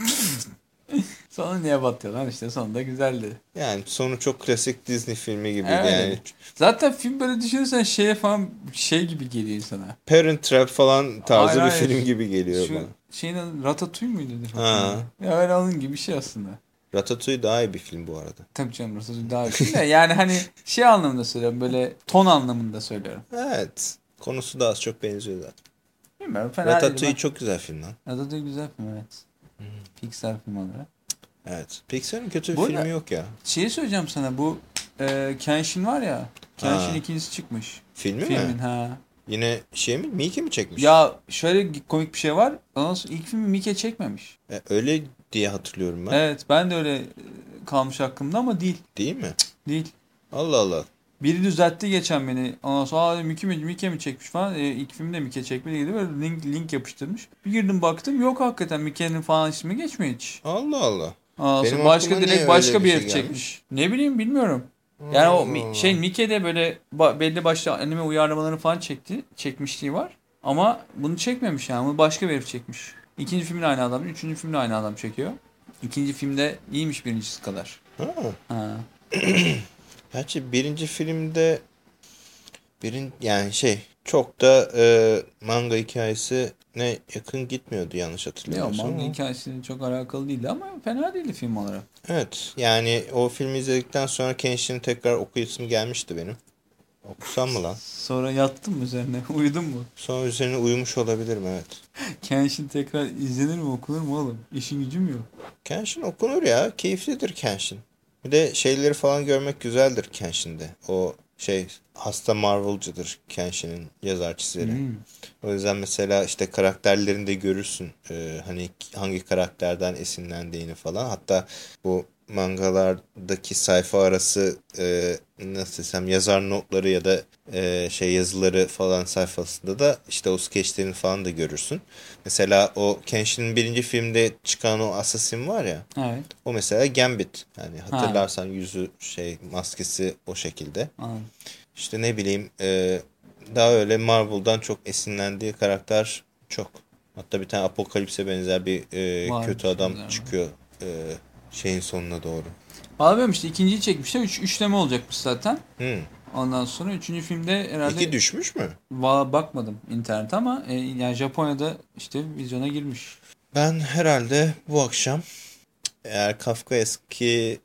Sonra niye batıyor lan işte sonunda güzeldi. Yani sonu çok klasik Disney filmi gibiydi Evet. yani. Zaten film böyle düşünürsen şeye falan şey gibi geliyor insana. Parent Trap falan tarzı Hayır, bir hayır. film gibi geliyor Şu bana. şeyin Ratatouille muydu? Ha. Ya öyle onun gibi bir şey aslında. Ratatouille daha iyi bir film bu arada. Tabii canım Ratatouille daha iyi de yani hani şey anlamında söylüyorum böyle ton anlamında söylüyorum. Evet. Konusu da az çok benziyor zaten. Bilmiyorum fena değil. Ratatouille çok güzel film lan. Ratatouille güzel film evet. Pixar film olarak. Evet. Pixar'ın kötü bir Bu filmi yok ya. Şeyi söyleyeceğim sana bu e, Kenshin var ya. Kenshin Ha. ikincisi çıkmış. Filmi Filmin mi? ha. Yine şey mi? Mickey mi çekmiş? Ya şöyle komik bir şey var. Ondan sonra ilk filmi Mike çekmemiş. E, öyle diye hatırlıyorum ben. Evet ben de öyle e, kalmış aklımda ama değil. Değil mi? Değil. Allah Allah. Biri düzeltti geçen beni. Ondan sonra Mike mi, Mike mi çekmiş falan. E, ilk filmde Mike çekmedi gibi böyle link, link yapıştırmış. Bir girdim baktım yok hakikaten Mike'nin falan ismi geçmiyor hiç. Allah Allah. Benim başka direkt başka bir herif şey çekmiş. Ne bileyim bilmiyorum. Yani o mi- şey Mike'de böyle ba- belli başlı anime uyarlamaları falan çekti. Çekmişliği var. Ama bunu çekmemiş yani. Bunu başka bir herif çekmiş. İkinci filmde aynı adam, üçüncü filmde aynı adam çekiyor. İkinci filmde iyiymiş birincisi kadar. Ha. Ha. Gerçi birinci filmde birin yani şey çok da e, manga hikayesi ne yakın gitmiyordu yanlış Yok hatırlamıyorsam. manga ama. hikayesinin çok alakalı değildi ama fena değildi film olarak. Evet yani o filmi izledikten sonra Kenshin'i tekrar okuyasım gelmişti benim. Okusam mı lan? Sonra yattın mı üzerine? Uyudun mu? Sonra üzerine uyumuş olabilirim evet. Kenshin tekrar izlenir mi okunur mu oğlum? İşin gücüm yok. Kenshin okunur ya. Keyiflidir Kenshin. Bir de şeyleri falan görmek güzeldir Kenshin'de. O şey hasta Marvel'cıdır Kenshin'in yazar çizeri. Hmm. O yüzden mesela işte karakterlerini de görürsün. Ee, hani hangi karakterden esinlendiğini falan. Hatta bu mangalardaki sayfa arası e, nasıl desem yazar notları ya da e, şey yazıları falan sayfasında da işte o skeçlerini falan da görürsün. Mesela o Kenshin'in birinci filmde çıkan o assassin var ya. Evet. O mesela Gambit. Yani hatırlarsan yüzü şey maskesi o şekilde. Anladım. İşte ne bileyim e, daha öyle Marvel'dan çok esinlendiği karakter çok. Hatta bir tane Apokalips'e benzer bir e, Var, kötü adam benzer var. çıkıyor e, şeyin sonuna doğru. Valla işte ikinciyi çekmişler. Üç, üçleme olacakmış zaten. Hmm. Ondan sonra üçüncü filmde herhalde İki düşmüş mü? Bakmadım internet ama e, yani Japonya'da işte vizyona girmiş. Ben herhalde bu akşam eğer Kafka eski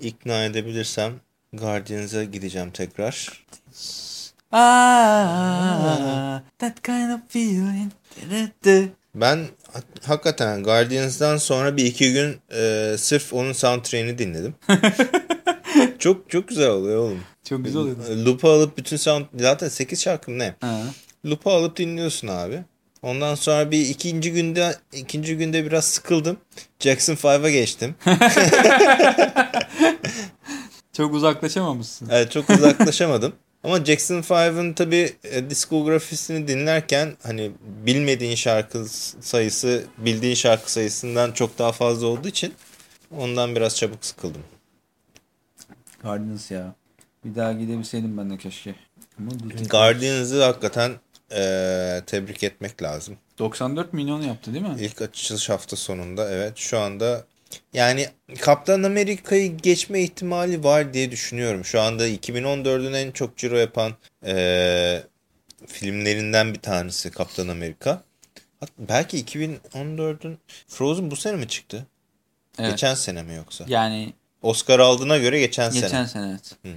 ikna edebilirsem Guardians'a gideceğim tekrar. Ah, that kind of feeling. Ben hakikaten Guardians'dan sonra bir iki gün e, sırf onun soundtrack'ini dinledim. çok çok güzel oluyor oğlum. Çok güzel oluyor. Loop'a alıp bütün sound zaten 8 şarkı mı ne? Ha. Loop'a alıp dinliyorsun abi. Ondan sonra bir ikinci günde ikinci günde biraz sıkıldım. Jackson 5'a geçtim. Çok uzaklaşamamışsın. Evet, çok uzaklaşamadım. Ama Jackson 5'ın tabi diskografisini dinlerken hani bilmediğin şarkı sayısı bildiğin şarkı sayısından çok daha fazla olduğu için ondan biraz çabuk sıkıldım. Guardians ya. Bir daha gidebilseydim ben de keşke. Guardians'ı hakikaten eee, tebrik etmek lazım. 94 milyon yaptı değil mi? İlk açılış hafta sonunda evet şu anda yani Kaptan Amerika'yı geçme ihtimali var diye düşünüyorum. Şu anda 2014'ün en çok ciro yapan eee, filmlerinden bir tanesi Kaptan Amerika. Belki 2014'ün Frozen bu sene mi çıktı? Evet. Geçen sene mi yoksa? Yani Oscar aldığına göre geçen, sene. geçen sene evet.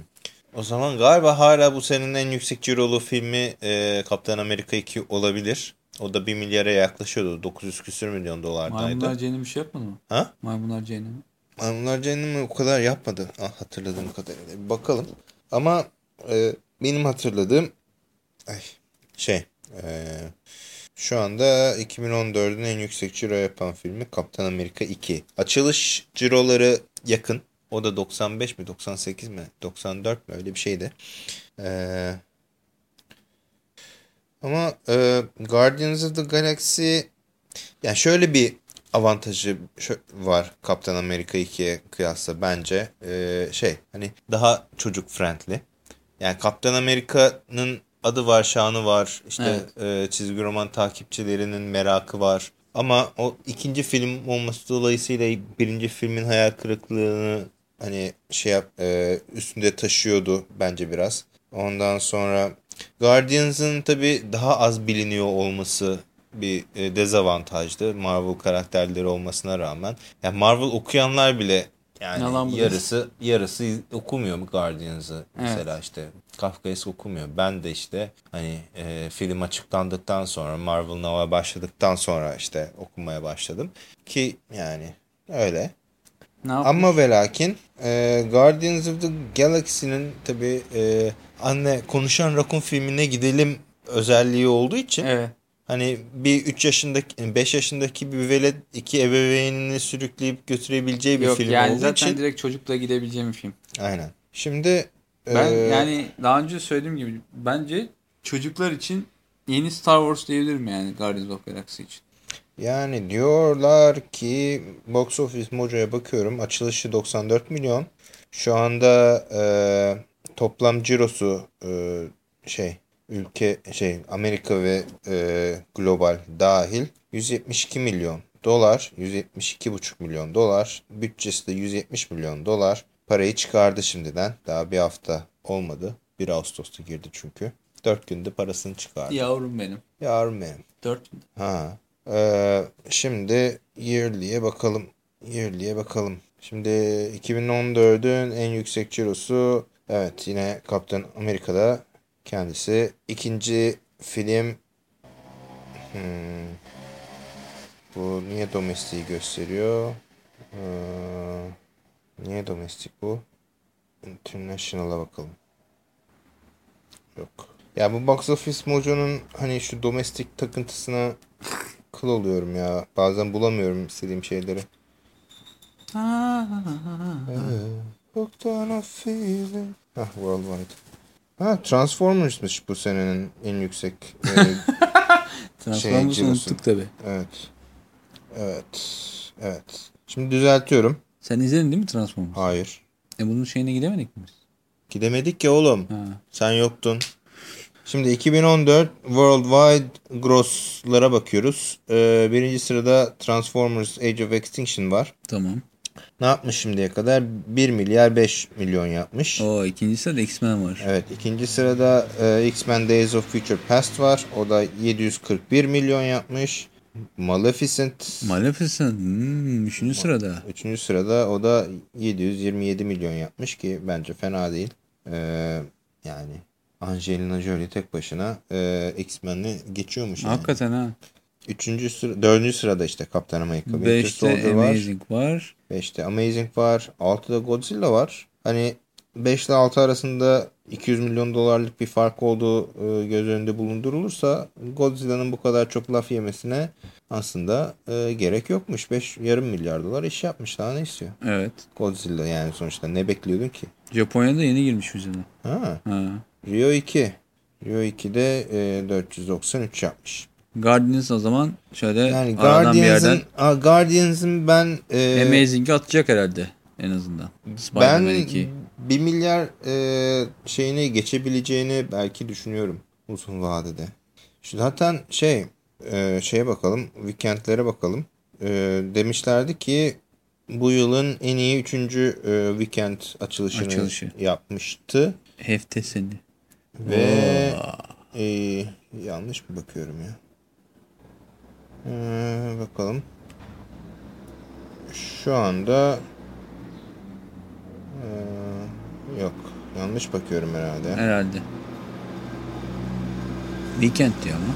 O zaman galiba hala bu senenin en yüksek cirolu filmi eee, Kaptan Amerika 2 olabilir. O da 1 milyara yaklaşıyordu. 900 küsür milyon dolardaydı. Maymunlar Cehennem bir şey yapmadı mı? Ha? Maymunlar Cehennemi. Maymunlar Cehennemi o kadar yapmadı. Ah, hatırladığım kadarıyla. Bir bakalım. Ama e, benim hatırladığım ay, şey e, şu anda 2014'ün en yüksek ciro yapan filmi Kaptan Amerika 2. Açılış ciroları yakın. O da 95 mi 98 mi 94 mi öyle bir şeydi. E, ama e, Guardians of the Galaxy yani şöyle bir avantajı var Kaptan Amerika 2'ye kıyasla bence. Ee, şey hani daha çocuk friendly. Yani Kaptan Amerika'nın adı var, şanı var. İşte e, çizgi roman takipçilerinin merakı var. Ama o ikinci film olması dolayısıyla birinci filmin hayal kırıklığını hani şey yap, e, üstünde taşıyordu bence biraz. Ondan sonra Guardians'ın tabii daha az biliniyor olması bir e, dezavantajdı Marvel karakterleri olmasına rağmen. Yani Marvel okuyanlar bile yani Yalan yarısı yarısı okumuyor mu Guardians'ı Evet. mesela işte Kafka'yı okumuyor. Ben de işte hani e, film açıklandıktan sonra Marvel Nova başladıktan sonra işte okumaya başladım ki yani öyle. Ne yapmış? Ama ve lakin e, Guardians of the Galaxy'nin tabi anne konuşan rakun filmine gidelim özelliği olduğu için Evet. hani bir 3 yaşındaki 5 yaşındaki bir velet iki ebeveynini sürükleyip götürebileceği bir Yok film yani olduğu zaten için direkt çocukla gidebileceğim bir film. aynen. Şimdi Ben e, yani daha önce söylediğim gibi bence çocuklar için yeni Star Wars diyebilirim yani Guardians of the Galaxy için. Yani diyorlar ki Box Office Mojo'ya bakıyorum. Açılışı 94 milyon. Şu anda e, toplam cirosu e, şey ülke şey Amerika ve e, global dahil 172 milyon dolar, 172,5 milyon dolar, bütçesi de 170 milyon dolar. Parayı çıkardı şimdiden. Daha bir hafta olmadı. 1 Ağustos'ta girdi çünkü. 4 günde parasını çıkardı. Yavrum benim. Yavrum benim. 4 Ha. Ee, şimdi yearly'e bakalım. Yearly'e bakalım. Şimdi 2014'ün en yüksek cirosu evet yine Kaptan Amerika'da kendisi. ikinci film hmm, bu niye domestiği gösteriyor? Ee, niye domestik bu? International'a bakalım. Yok. Ya bu Box Office Mojo'nun hani şu domestik takıntısına kıl oluyorum ya. Bazen bulamıyorum istediğim şeyleri. Hooked on a feeling. Hah Worldwide. Ha Transformers'mış bu senenin en yüksek. e, Transformers'ı unuttuk tabi. evet. Evet. Evet. Şimdi düzeltiyorum. Sen izledin değil mi Transformers? Hayır. E bunun şeyine gidemedik mi biz? Gidemedik ya oğlum. Ha. Sen yoktun. Şimdi 2014 Worldwide Gross'lara bakıyoruz. Ee, birinci sırada Transformers Age of Extinction var. Tamam. Ne yapmış şimdiye kadar? 1 milyar 5 milyon yapmış. O ikincisi de X-Men var. Evet ikinci sırada e, X-Men Days of Future Past var. O da 741 milyon yapmış. Maleficent Maleficent. Hmm, üçüncü sırada. Üçüncü sırada o da 727 milyon yapmış ki bence fena değil. Ee, yani Angelina Jolie tek başına e, X-Men'i geçiyormuş yani. Hakikaten ha. Üçüncü sıra, dördüncü sırada işte Kaptan Amerika. Beşte Soldier var. Amazing var. Beşte Amazing var. Altıda Godzilla var. Hani 5 ile 6 arasında 200 milyon dolarlık bir fark olduğu e, göz önünde bulundurulursa Godzilla'nın bu kadar çok laf yemesine aslında e, gerek yokmuş. 5 yarım milyar dolar iş yapmış. Daha ne istiyor? Evet. Godzilla yani sonuçta ne bekliyordun ki? Japonya'da yeni girmiş vizyona. Ha, Ha. Rio 2. Rio 2'de e, 493 yapmış. Guardians o zaman şöyle Yani aradan bir yerden Guardians'ın ben e, Amazing'i atacak herhalde en azından. ben Spider-Man 2. 1 milyar e, şeyini geçebileceğini belki düşünüyorum uzun vadede. Şu zaten şey e, şeye bakalım weekendlere bakalım. E, demişlerdi ki bu yılın en iyi 3. E, weekend açılışını Açılışı. yapmıştı. Heftesini. Ve Oo. e, yanlış mı bakıyorum ya? Ee, bakalım. Şu anda ee, yok. Yanlış bakıyorum herhalde. Herhalde. Weekend diyor ama.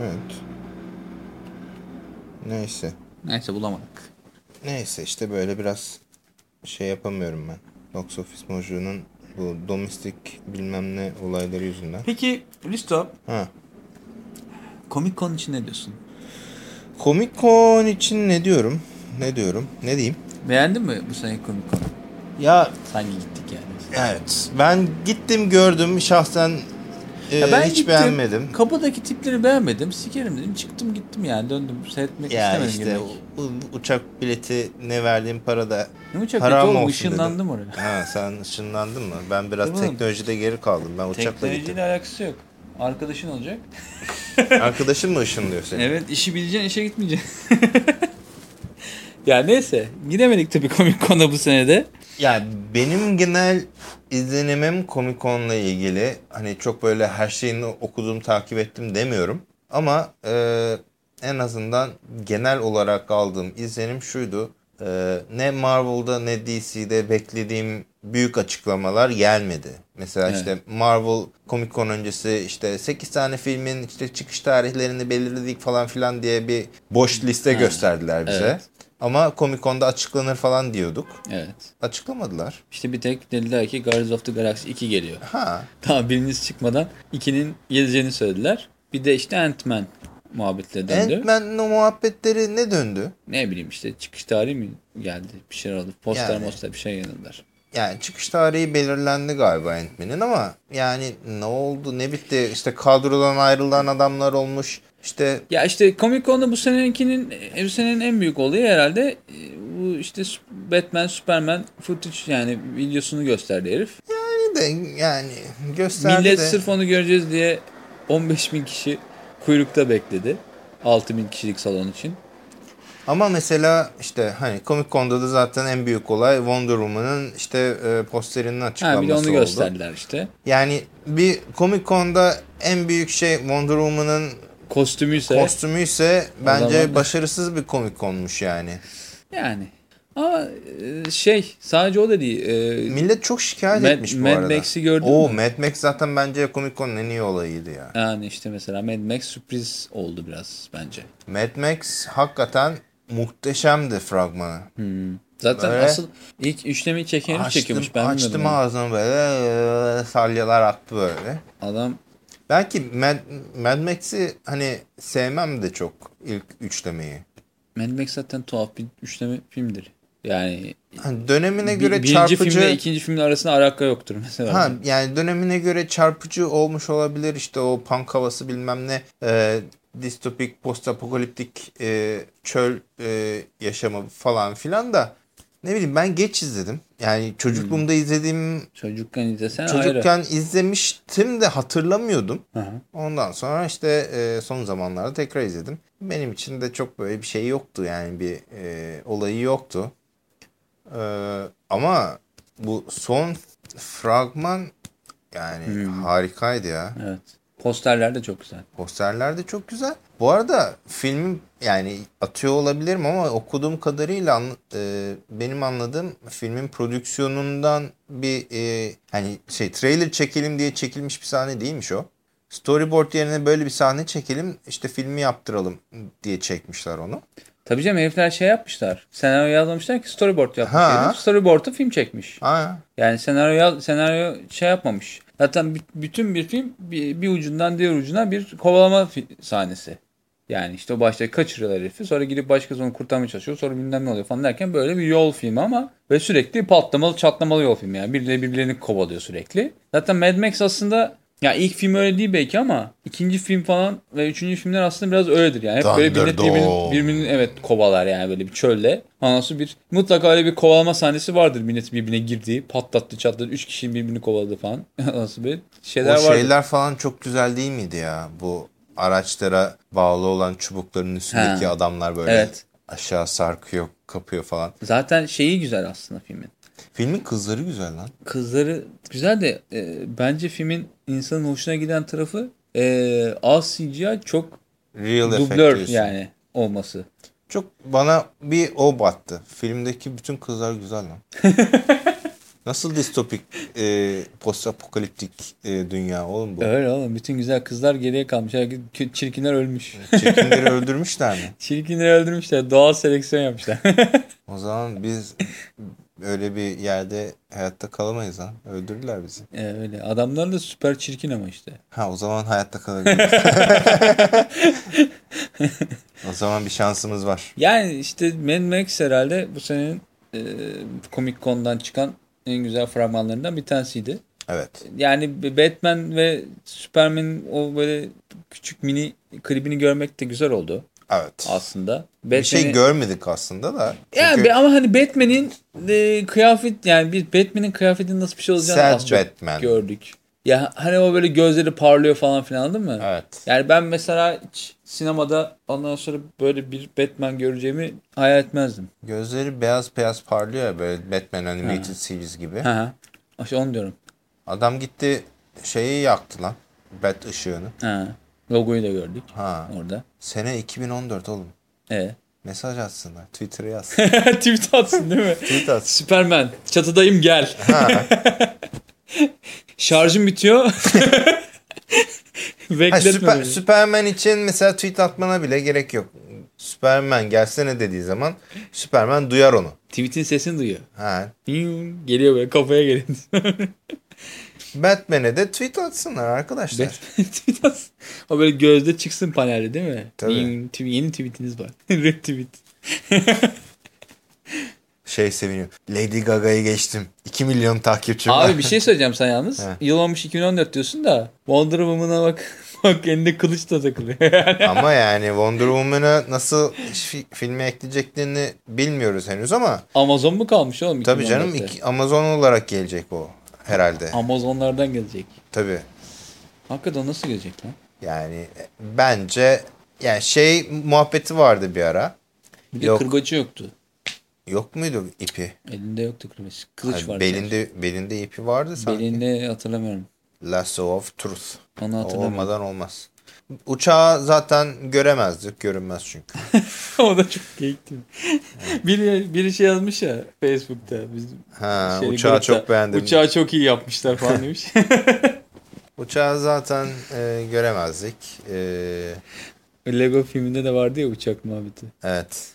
Evet. Neyse. Neyse bulamadık. Neyse işte böyle biraz şey yapamıyorum ben. Box Office Mojo'nun bu domestik bilmem ne olayları yüzünden. Peki Risto Ha. Comic Con için ne diyorsun? Comic Con için ne diyorum? Ne diyorum? Ne diyeyim? Beğendin mi bu sene Comic Con? Ya Sanki gittik yani. evet. Ben gittim gördüm şahsen e, Ya ben hiç gittim, beğenmedim. Kapıdaki tipleri beğenmedim. Sikerim dedim. Çıktım gittim yani. Döndüm. Seyretmek Ya istemedim işte u- uçak bileti ne verdiğim para da Ne uçak oğlum? olsun Işınlandım dedim. oraya. Ha sen ışınlandın mı? Ben biraz oğlum. teknolojide geri kaldım. Ben uçakla gittim. Teknolojiyle alakası yok. Arkadaşın olacak. Arkadaşın mı ışınlıyor seni? Evet işi bileceksin işe gitmeyeceksin. ya neyse gidemedik tabii Comic Con'a bu senede. Ya benim genel izlenimim Comic Con'la ilgili hani çok böyle her şeyini okudum takip ettim demiyorum. Ama e, en azından genel olarak aldığım izlenim şuydu. E, ne Marvel'da ne DC'de beklediğim büyük açıklamalar gelmedi. Mesela Evet. işte Marvel Comic Con öncesi işte 8 tane filmin işte çıkış tarihlerini belirledik falan filan diye bir boş liste gösterdiler bize. evet. Ama Comic Con'da açıklanır falan diyorduk. Evet. Açıklamadılar. İşte bir tek dediler ki Guardians of the Galaxy 2 geliyor. Ha. Daha biriniz çıkmadan 2'nin geleceğini söylediler. Bir de işte Ant-Man muhabbetleri döndü. Ant-Man'in o muhabbetleri ne döndü? Ne bileyim işte çıkış tarihi mi geldi? Bir şeyler oldu. Poster Yani. poster bir şey yanıldılar. Yani çıkış tarihi belirlendi galiba Ant-Man'in ama yani ne oldu ne bitti işte kadrodan ayrılan adamlar olmuş işte Ya işte Comic Con'da bu seneninkinin bu senenin en büyük olayı herhalde e, bu işte Batman, Superman footage yani videosunu gösterdi herif. Yani de yani gösterdi Millet de. sırf onu göreceğiz diye 15 bin kişi kuyrukta bekledi. 6 bin kişilik salon için. Ama mesela işte hani Comic Con'da da zaten en büyük olay Wonder Woman'ın işte e, posterinin Ha, açıklanması bir de onu oldu. gösterdiler işte. Yani bir Comic Con'da en büyük şey Wonder Woman'ın Kostümü ise kostümü ise bence zaman- başarısız bir Comic Con'muş yani. yani. Ama e, şey sadece o da değil. e, Millet çok şikayet Mad- etmiş bu Mad arada. Max'i gördün Oo, mü? Mad Max zaten bence Comic Con'un en iyi olayıydı ya. yani işte mesela Mad Max sürpriz oldu biraz bence. Mad Max hakikaten muhteşemdi fragmanı. Zaten Böyle asıl ilk üçlemeyi çeken herif çekiyormuş. Ben açtım ağzını böyle salyalar aktı böyle. Adam Belki Mad, Mad Max'i hani sevmem de çok ilk üçlemeyi. Mad Max zaten tuhaf bir üçleme filmdir. Yani Hani dönemine bir- göre birinci çarpıcı filmle ikinci filmin arasında alaka yoktur mesela. ha yani dönemine göre çarpıcı olmuş olabilir işte o punk havası bilmem ne e, distopik post apokaliptik e, çöl e, yaşamı falan filan da ne bileyim ben geç izledim. Yani çocukluğumda izlediğim Çocukken izlesen ayrı. çocukken izlemiştim de hatırlamıyordum. Hı hı. Ondan sonra işte e, son zamanlarda tekrar izledim. Benim için de çok böyle bir şey yoktu yani bir e, olayı yoktu. E, ama bu son fragman yani harikaydı ya. Evet. Posterler de çok güzel. Posterler de çok güzel. Bu arada filmin yani atıyor olabilirim ama okuduğum kadarıyla e, benim anladığım filmin prodüksiyonundan bir e, hani şey trailer çekelim diye çekilmiş bir sahne değilmiş o. Storyboard yerine böyle bir sahne çekelim işte filmi yaptıralım diye çekmişler onu. Tabii canım herifler şey yapmışlar. Senaryo yazmamışlar ki storyboard yapmış. Ha. herif. Storyboard'u film çekmiş. Ha. Yani senaryo yaz- senaryo şey yapmamış. Zaten bü- bütün bir film bir, bir ucundan diğer ucuna bir kovalama sahnesi. Yani işte o başta kaçırıyorlar herifi. Sonra gidip başkası onu kurtarmaya çalışıyor. Sonra bilmem ne oluyor falan derken böyle bir yol filmi ama ve sürekli patlamalı çatlamalı yol filmi yani. Birileri birbirlerini kovalıyor sürekli. Zaten Mad Max aslında ya ilk film öyle değil belki ama ikinci film falan ve üçüncü filmler aslında biraz öyledir yani. Hep böyle millet birbirini, birbirini evet kovalar yani böyle bir çölde. Sonra bir mutlaka öyle bir kovalama sahnesi vardır millet birbirine girdiği, patlattı çatladı, üç kişinin birbirini kovaladı falan. Nasıl bir şeyler O vardır. şeyler falan çok güzel değil miydi ya? Bu araçlara bağlı olan çubukların üstündeki Ha. adamlar böyle Evet. aşağı sarkıyor, kapıyor falan. Zaten şeyi güzel aslında filmin. Filmin kızları güzel lan. Kızları güzel de e, bence filmin insanın hoşuna giden tarafı e, az CGI çok Real dublör yani olması. Çok bana bir o battı. Filmdeki bütün kızlar güzel lan. Nasıl distopik, e, post apokaliptik e, dünya oğlum bu? Öyle oğlum bütün güzel kızlar geriye kalmış. Herkes- Çirkinler ölmüş. Çirkinleri öldürmüşler mi? Çirkinleri öldürmüşler. Doğal seleksiyon yapmışlar. O zaman biz öyle bir yerde hayatta kalamayız lan. Öldürdüler bizi. E, öyle. Adamlar da süper çirkin ama işte. Ha o zaman hayatta kalabiliriz. o zaman bir şansımız var. Yani işte Mad Max herhalde bu senenin e, Comic Con'dan çıkan en güzel fragmanlarından bir tanesiydi. Evet. Yani Batman ve Superman'in o böyle küçük mini klibini görmek de güzel oldu Evet. aslında. Bir şey görmedik aslında da. Yani Çünkü be- ama hani Batman'in e, kıyafet yani bir Batman'in kıyafetinin nasıl bir şey olacağını Sad az çok Batman. gördük. Ya hani o böyle gözleri parlıyor falan filan anladın mı? Evet. Yani ben mesela hiç sinemada ondan sonra böyle bir Batman göreceğimi hayal etmezdim. Gözleri beyaz beyaz parlıyor ya böyle Batman Animated Series gibi. Hı hı. İşte onu diyorum. Adam gitti şeyi yaktı lan. Bat ışığını. Ha. Logoyu da gördük Ha. orada. Sene 2014 oğlum. E. Mesaj atsınlar. Twitter'a yaz. Tweet atsın değil mi? Tweet at. Süpermen. Çatıdayım gel. Ha. Şarjım bitiyor. Ha, Bekletme süper, beni. İçin mesela tweet atmana bile gerek yok. Superman gelsene dediği zaman Superman duyar onu. Tweet'in sesini duyuyor. Ha. Geliyor böyle kafaya geliyor. Batman'e de tweet atsınlar arkadaşlar. Tweet atsın. o böyle gözde çıksın panelde değil mi? Tabii. Tw- Yeni tweetiniz var. Retweet. Şey seviniyor. Lady Gaga'yı geçtim. 2 milyon takipçim var. Abi bir şey söyleyeceğim sana yalnız. Yıl olmuş 2014 diyorsun da Wonder Woman'a bak. Bak elinde kılıç da takılıyor yani. ama yani Wonder Woman'ı nasıl fi- filme ekleyeceklerini bilmiyoruz henüz ama Amazon mu kalmış oğlum? tabii canım 2014'te? iki, Amazon olarak gelecek o herhalde. Amazonlardan gelecek. Tabii. Hakikaten nasıl gelecek lan? Yani bence yani şey muhabbeti vardı bir ara. Bir de Yok. kırbacı yoktu. Yok muydu ipi? Elinde yoktu kırbacı. Kılıç Hani vardı. belinde belinde ipi vardı sanki. Belinde hatırlamıyorum. Lasso of Truth. Onu O hatırlamıyorum. olmadan olmaz. Uçağı zaten göremezdik. Görünmez çünkü. o da çok keyifli. biri, biri şey yazmış ya Facebook'ta. Bizim Ha, şey, uçağı grupta, çok beğendim. Uçağı çok iyi yapmışlar falan demiş. Uçağı zaten e, göremezdik. E, Lego filminde de vardı ya uçak muhabbeti. evet.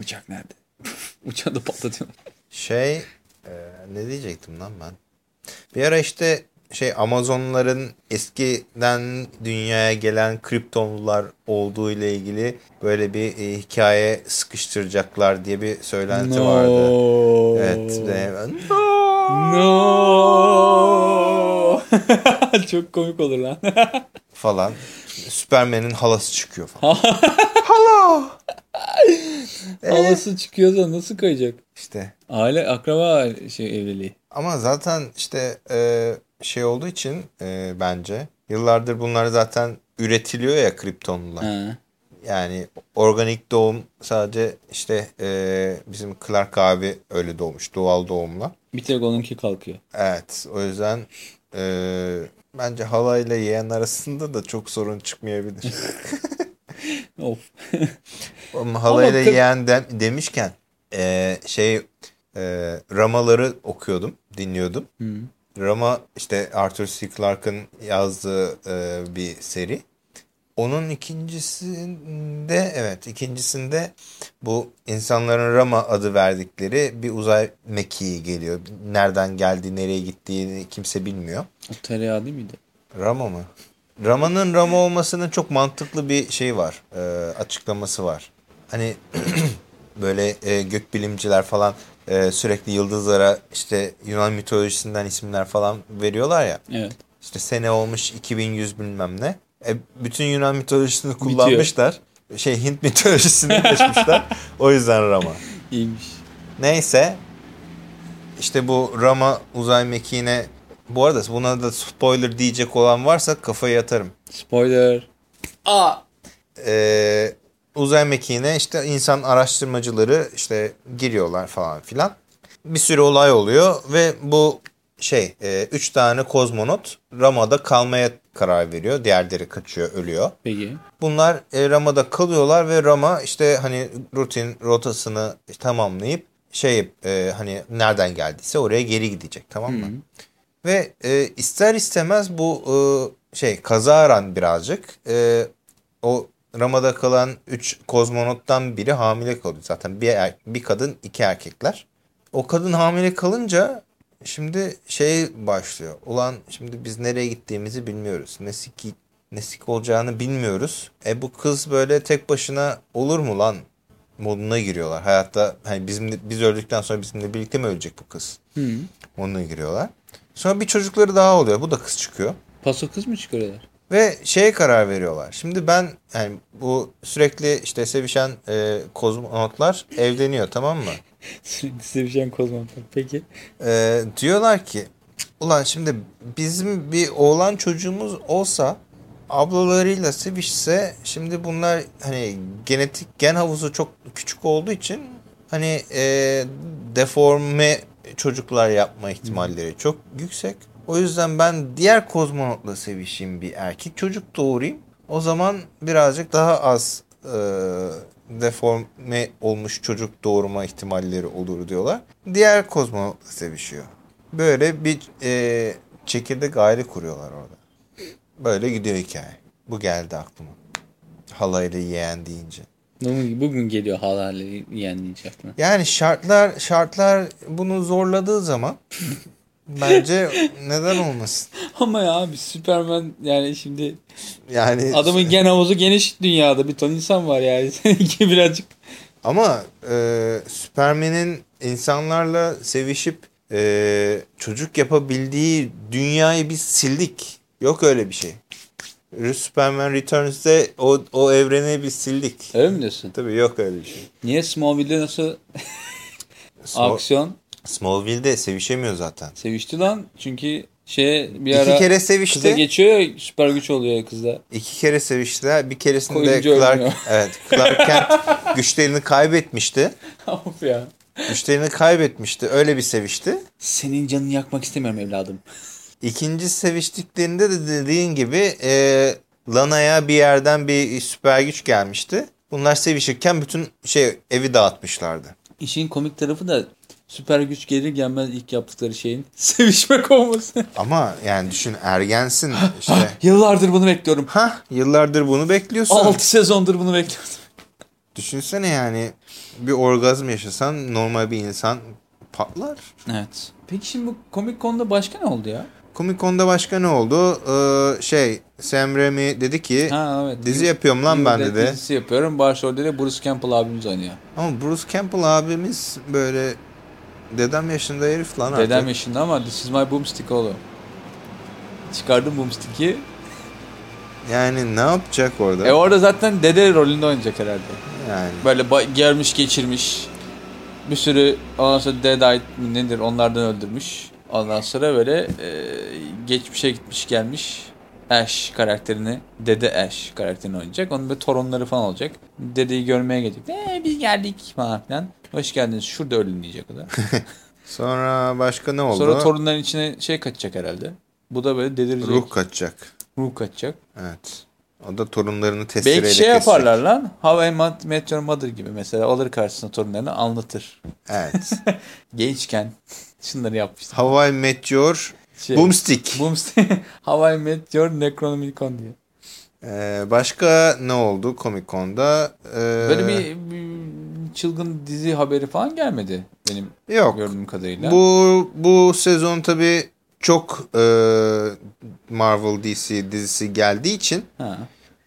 Uçak nerede? Uçağı da patlatıyorlar. Şey e, ne diyecektim lan ben? Bir ara işte şey Amazonların eskiden dünyaya gelen kriptonlular olduğu ile ilgili böyle bir e, hikaye sıkıştıracaklar diye bir söylenti vardı. Evet. Ve, No. Çok komik olur lan. falan. Süpermen'in halası çıkıyor falan. Hala. Havası çıkıyorsa nasıl kayacak? İşte Aile akraba şey evliliği. ama zaten işte e, şey olduğu için e, bence yıllardır bunlar zaten üretiliyor ya kriptonlular. Ha. Yani organik doğum sadece işte e, bizim Clark abi öyle doğmuş doğal doğumla. Bir tek onunki kalkıyor. Evet o yüzden e, bence halayla yeğen arasında da çok sorun çıkmayabilir. Of. Ama halayla kır- yeğen de- demişken e, şey e, Ramaları okuyordum dinliyordum. Hı. Rama işte Arthur C. Clarke'ın yazdığı e, bir seri. Onun ikincisinde evet ikincisinde bu insanların Rama adı verdikleri bir uzay mekiği geliyor. Nereden geldiği, nereye gittiğini kimse bilmiyor. O tereyağı değil miydi? Rama mı? Rama'nın Rama olmasının çok mantıklı bir şey var. e, açıklaması var. Hani böyle e, gökbilimciler falan e, sürekli yıldızlara işte Yunan mitolojisinden isimler falan veriyorlar ya. Evet. İşte sene olmuş 2100 bilmem ne. E, bütün Yunan mitolojisini kullanmışlar. Şey Hint mitolojisini geçmişler. o yüzden Rama. İyiymiş. Neyse. İşte bu Rama uzay mekiğine bu arada buna da spoiler diyecek olan varsa kafayı yatarım. Spoiler. Aa. Ee, uzay mekiğine işte insan araştırmacıları işte giriyorlar falan filan. Bir sürü olay oluyor ve bu şey e, üç tane kozmonot Rama'da kalmaya karar veriyor. Diğerleri kaçıyor, ölüyor. Peki. Bunlar e, Rama'da kalıyorlar ve Rama işte hani rutin rotasını tamamlayıp şey e, hani nereden geldiyse oraya geri gidecek tamam mı? Ve e, ister istemez bu e, şey kazaran birazcık e, o Rama'da kalan 3 kozmonottan biri hamile kalıyor. Zaten bir, er- bir kadın iki erkekler. O kadın hamile kalınca şimdi şey başlıyor. Ulan şimdi biz nereye gittiğimizi bilmiyoruz. Ne siki, ne sik olacağını bilmiyoruz. E bu kız böyle tek başına olur mu lan moduna giriyorlar. Hayatta hani bizim biz öldükten sonra bizimle birlikte mi ölecek bu kız? Hı. Moduna giriyorlar. Sonra bir çocukları daha oluyor. Bu da kız çıkıyor. Paso kız mı çıkarıyorlar? Ve şeye karar veriyorlar. Şimdi ben yani bu sürekli işte sevişen e, kozmonotlar evleniyor tamam mı? Sürekli sevişen kozmonotlar. Peki. E, diyorlar ki ulan şimdi bizim bir oğlan çocuğumuz olsa ablalarıyla sevişse şimdi bunlar hani genetik gen havuzu çok küçük olduğu için hani e, deforme çocuklar yapma ihtimalleri çok yüksek. O yüzden ben diğer kozmonotla sevişeyim bir erkek çocuk doğurayım. O zaman birazcık daha az e, deforme olmuş çocuk doğurma ihtimalleri olur diyorlar. Diğer kozmonotla sevişiyor. Böyle bir e, çekirdek aile kuruyorlar orada. Böyle gidiyor hikaye. Bu geldi aklıma. Halayla yeğen deyince. Bugün, geliyor halarla yenleyecek aklına. Yani şartlar şartlar bunu zorladığı zaman bence neden olmasın? Ama ya abi Superman yani şimdi Yani adamın gen havuzu geniş dünyada bir ton insan var yani. Seninki birazcık ama e, Superman'in insanlarla sevişip e, çocuk yapabildiği dünyayı biz sildik. Yok öyle bir şey. Superman Returns'te o, o evreni biz sildik. Öyle mi diyorsun? Tabii yok öyle bir şey. Niye Smallville'de nasıl Small, aksiyon Smallville'de sevişemiyor zaten. sevişti lan? Çünkü şey bir İki ara kere kıza sevişti. geçiyor ya süper güç oluyor kızda. İki kere seviştiler. Bir keresinde Koyuncu Clark, evet, Clark Kent güçlerini kaybetmişti. of ya. Güçlerini kaybetmişti. Öyle bir sevişti. Senin canını yakmak istemiyorum evladım. İkinci seviştiklerinde de dediğin gibi e, Lana'ya bir yerden bir süper güç gelmişti. Bunlar sevişirken bütün şey evi dağıtmışlardı. İşin komik tarafı da süper güç gelir gelmez ilk yaptıkları şeyin sevişmek olması. Ama yani düşün ergensin işte. Yıllardır bunu bekliyorum. ha yıllardır bunu bekliyorsun. 6 sezondur bunu bekliyordum. Düşünsene yani bir orgazm yaşasan normal bir insan patlar. Evet. Peki şimdi bu komik konuda başka ne oldu ya? Comic Con'da başka ne oldu? Ee, şey Sam Raimi dedi ki Ha evet. dizi yapıyorum lan ben dedi. Dizisi yapıyorum. Başrolde de Bruce Campbell abimiz oynuyor. Ama Bruce Campbell abimiz böyle dedem yaşında herif lan artık. Dedem yaşında ama This is my boomstick oğlum. Çıkardım boomstick'i. Yani ne yapacak orada? E orada zaten dede rolünde oynayacak herhalde. yani Böyle gelmiş geçirmiş. Bir sürü ondan sonra Deadite nedir onlardan öldürmüş. Ondan sonra böyle e, geçmişe gitmiş gelmiş. Ash karakterini, Dede Ash karakterini oynayacak. Onun böyle torunları falan olacak. Dedeyi görmeye gelecek. Eee biz geldik falan filan. Hoş geldiniz. Şurada ölün diyecek o da. sonra başka ne oldu? Sonra torunların içine şey kaçacak herhalde. Bu da böyle delirecek. Ruh kaçacak. Ruh kaçacak. Evet. O da torunlarını testereyle Belki şey kesecek. yaparlar lan. How I Met Your Mother gibi mesela. Alır karşısına torunlarını anlatır. Evet. Gençken şunları yapmıştım. How I Met Your Şey, Boomstick. Boomstick. How I Met Your Necronomicon diye. Ee, başka ne oldu Comic Con'da? Ee, Böyle bir, bir çılgın dizi haberi falan gelmedi benim yok. gördüğüm kadarıyla. Bu bu sezon tabii çok e, Marvel DC dizisi geldiği için.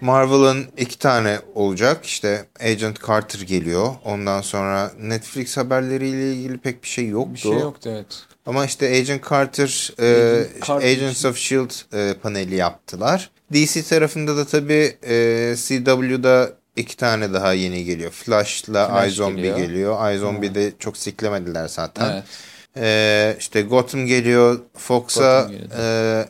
Marvel'ın iki tane olacak. İşte Agent Carter geliyor. Ondan sonra Netflix haberleriyle ilgili pek bir şey yoktu. Bir şey yoktu evet. Ama işte Agent Carter, e, Agent Carter Agents of S.H.I.E.L.D. e, paneli yaptılar. DC tarafında da tabii e, CW'da iki tane daha yeni geliyor. Flash'la Flash iZombie geliyor. geliyor. iZombie de çok siklemediler zaten. Evet. E, işte Gotham geliyor. Fox'a,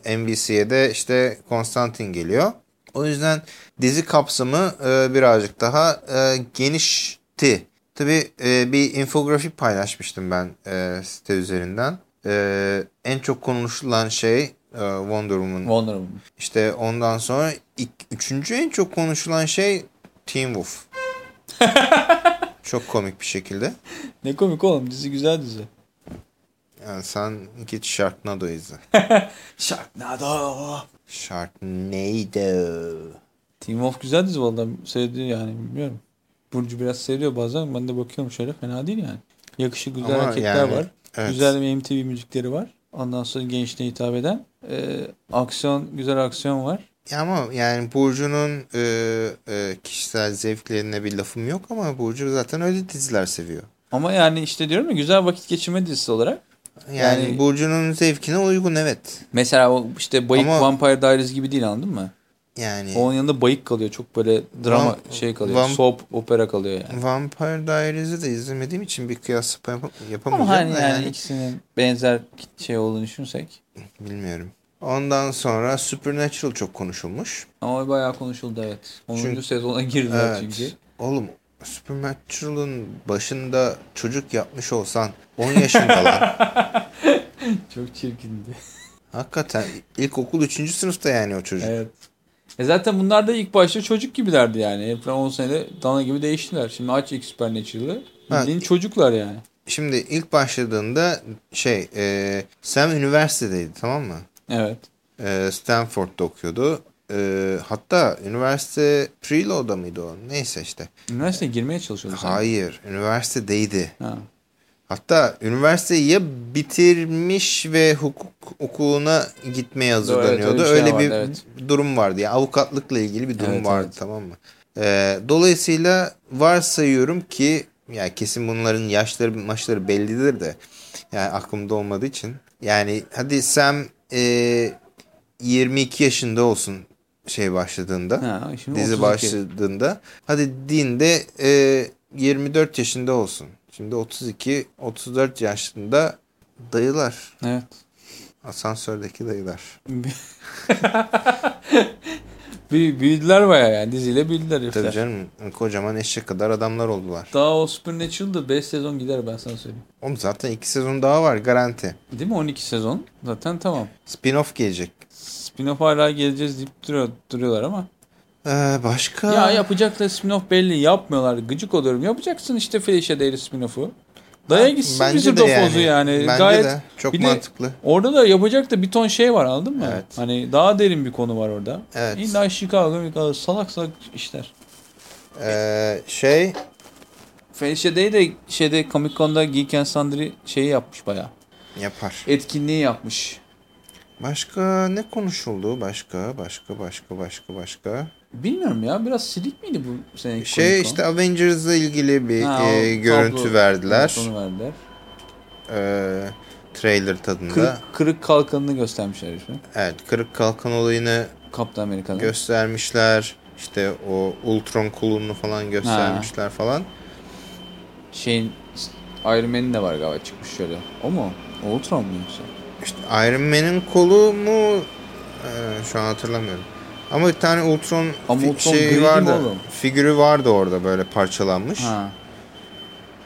e, NBC'ye de işte Constantine geliyor. O yüzden dizi kapsamı e, birazcık daha e, genişti. Tabii e, bir infografik paylaşmıştım ben e, site üzerinden. E, en çok konuşulan şey Wonder Woman. Wonder Woman. İşte ondan sonra ilk, üçüncü en çok konuşulan şey Teen Wolf. çok komik bir şekilde. Ne komik oğlum dizi güzel dizi. Yani sen git Sharknado izle. Sharknado. Sharknado. Team Wolf güzel dizi vallahi sevdi yani bilmiyorum. Burcu biraz seviyor bazen ben de bakıyorum şöyle fena değil yani. Yakışıklı güzel Ama hareketler yani, var. evet. Güzel bir MTV müzikleri var. Ondan sonra gençliğe hitap eden. Ee, aksiyon, güzel aksiyon var. Ya ama yani Burcu'nun e, e, kişisel zevklerine bir lafım yok ama Burcu zaten öyle diziler seviyor. Ama yani işte diyorum ya güzel vakit geçirme dizisi olarak. Yani, Yani- Burcu'nun zevkine uygun evet. Mesela o işte Bayık Ama- Vampire Diaries gibi değil anladın mı? Yani Onun yanında bayık kalıyor. Çok böyle drama Vam- şey kalıyor. Vam- Soap opera kalıyor yani. Vampire Diaries'i de izlemediğim için bir kıyas yap- Ama yapamayacağım hani da yani, yani, ikisinin benzer şey olduğunu düşünsek. bilmiyorum. Ondan sonra Supernatural çok konuşulmuş. Ama bayağı konuşuldu evet. 10. Çünkü- sezona girdiler Evet. çünkü. Oğlum Supernatural'ın başında çocuk yapmış olsan 10 yaşında lan. Çok çirkindi. Hakikaten ilkokul 3. sınıfta yani o çocuk. Evet. E zaten bunlar da ilk başta çocuk gibilerdi yani. Hep 10 senede dana gibi değiştiler. Şimdi aç ilk Supernatural'ı. Bildiğin çocuklar yani. Şimdi ilk başladığında şey e, Sam üniversitedeydi tamam mı? Evet. E, Stanford'da okuyordu. E, hatta üniversite prelaw'da mıydı o? Neyse işte. Üniversiteye girmeye çalışıyordu sen. Hayır üniversitedeydi. Ha. Hatta üniversiteyi ya bitirmiş ve hukuk okuluna gitmeye hazırlanıyordu. öyle bir şey öyle vardı, bir evet. durum vardı. Yani avukatlıkla ilgili bir durum Evet, vardı evet. tamam mı? Ee, dolayısıyla varsayıyorum ki yani kesin bunların yaşları maçları bellidir de yani aklımda olmadığı için yani hadi Sam e, 22 yaşında olsun şey başladığında. Ha, dizi 32. başladığında. Hadi Dean de e, 24 yaşında olsun. Şimdi 32, 34 yaşında dayılar. Evet. Asansördeki dayılar. Büyü- büyüdüler baya yani diziyle büyüdüler herifler. Tabii canım kocaman eşek kadar adamlar oldular. Daha o Supernatural'da 5 sezon gider ben sana söyleyeyim. Oğlum zaten 2 sezon daha var garanti. Değil mi 12 sezon? Zaten tamam. Spin-off gelecek. Spin-off hala geleceğiz deyip duruyor, duruyorlar ama. Ee, başka? Ya yapacaklar spin-off belli yapmıyorlar. Gıcık oluyorum. Yapacaksın işte Felicia Daily spin-off'u. Daya gitsin Bence Wizard de of yani. Oz'u yani. Bence Gayet de çok bir de mantıklı. Orada da yapacak da bir ton şey var anladın mı? Evet. Hani daha derin bir konu var orada. Evet. İlla Chicago, salak salak işler. Ee, şey Felicia Day de şeyde Comic Con'da Geek and Sundry şeyi yapmış bayağı. yapar. Etkinliği yapmış. Başka ne konuşuldu? Başka, başka, başka, başka, başka. Bilmiyorum ya biraz silik miydi bu sene Şey Comic Con? işte Avengers'la ilgili bir Ha, e, görüntü tablo- verdiler. Onu verdiler. Ee, trailer tadında. Kırık, kırık kalkanını göstermişler herife. Evet, kırık kalkan olayını Kaptan Amerika'nın. göstermişler. İşte o Ultron kolunu falan göstermişler falan. Şeyin Iron Man'in de var galiba çıkmış şöyle. O mu? O Ultron mu yoksa? İşte Iron Man'in kolu mu? Ee, şu an hatırlamıyorum. Ama bir tane Ultron, Ama fi- Ultron şeyi vardı. Figürü vardı orada böyle parçalanmış. Ha.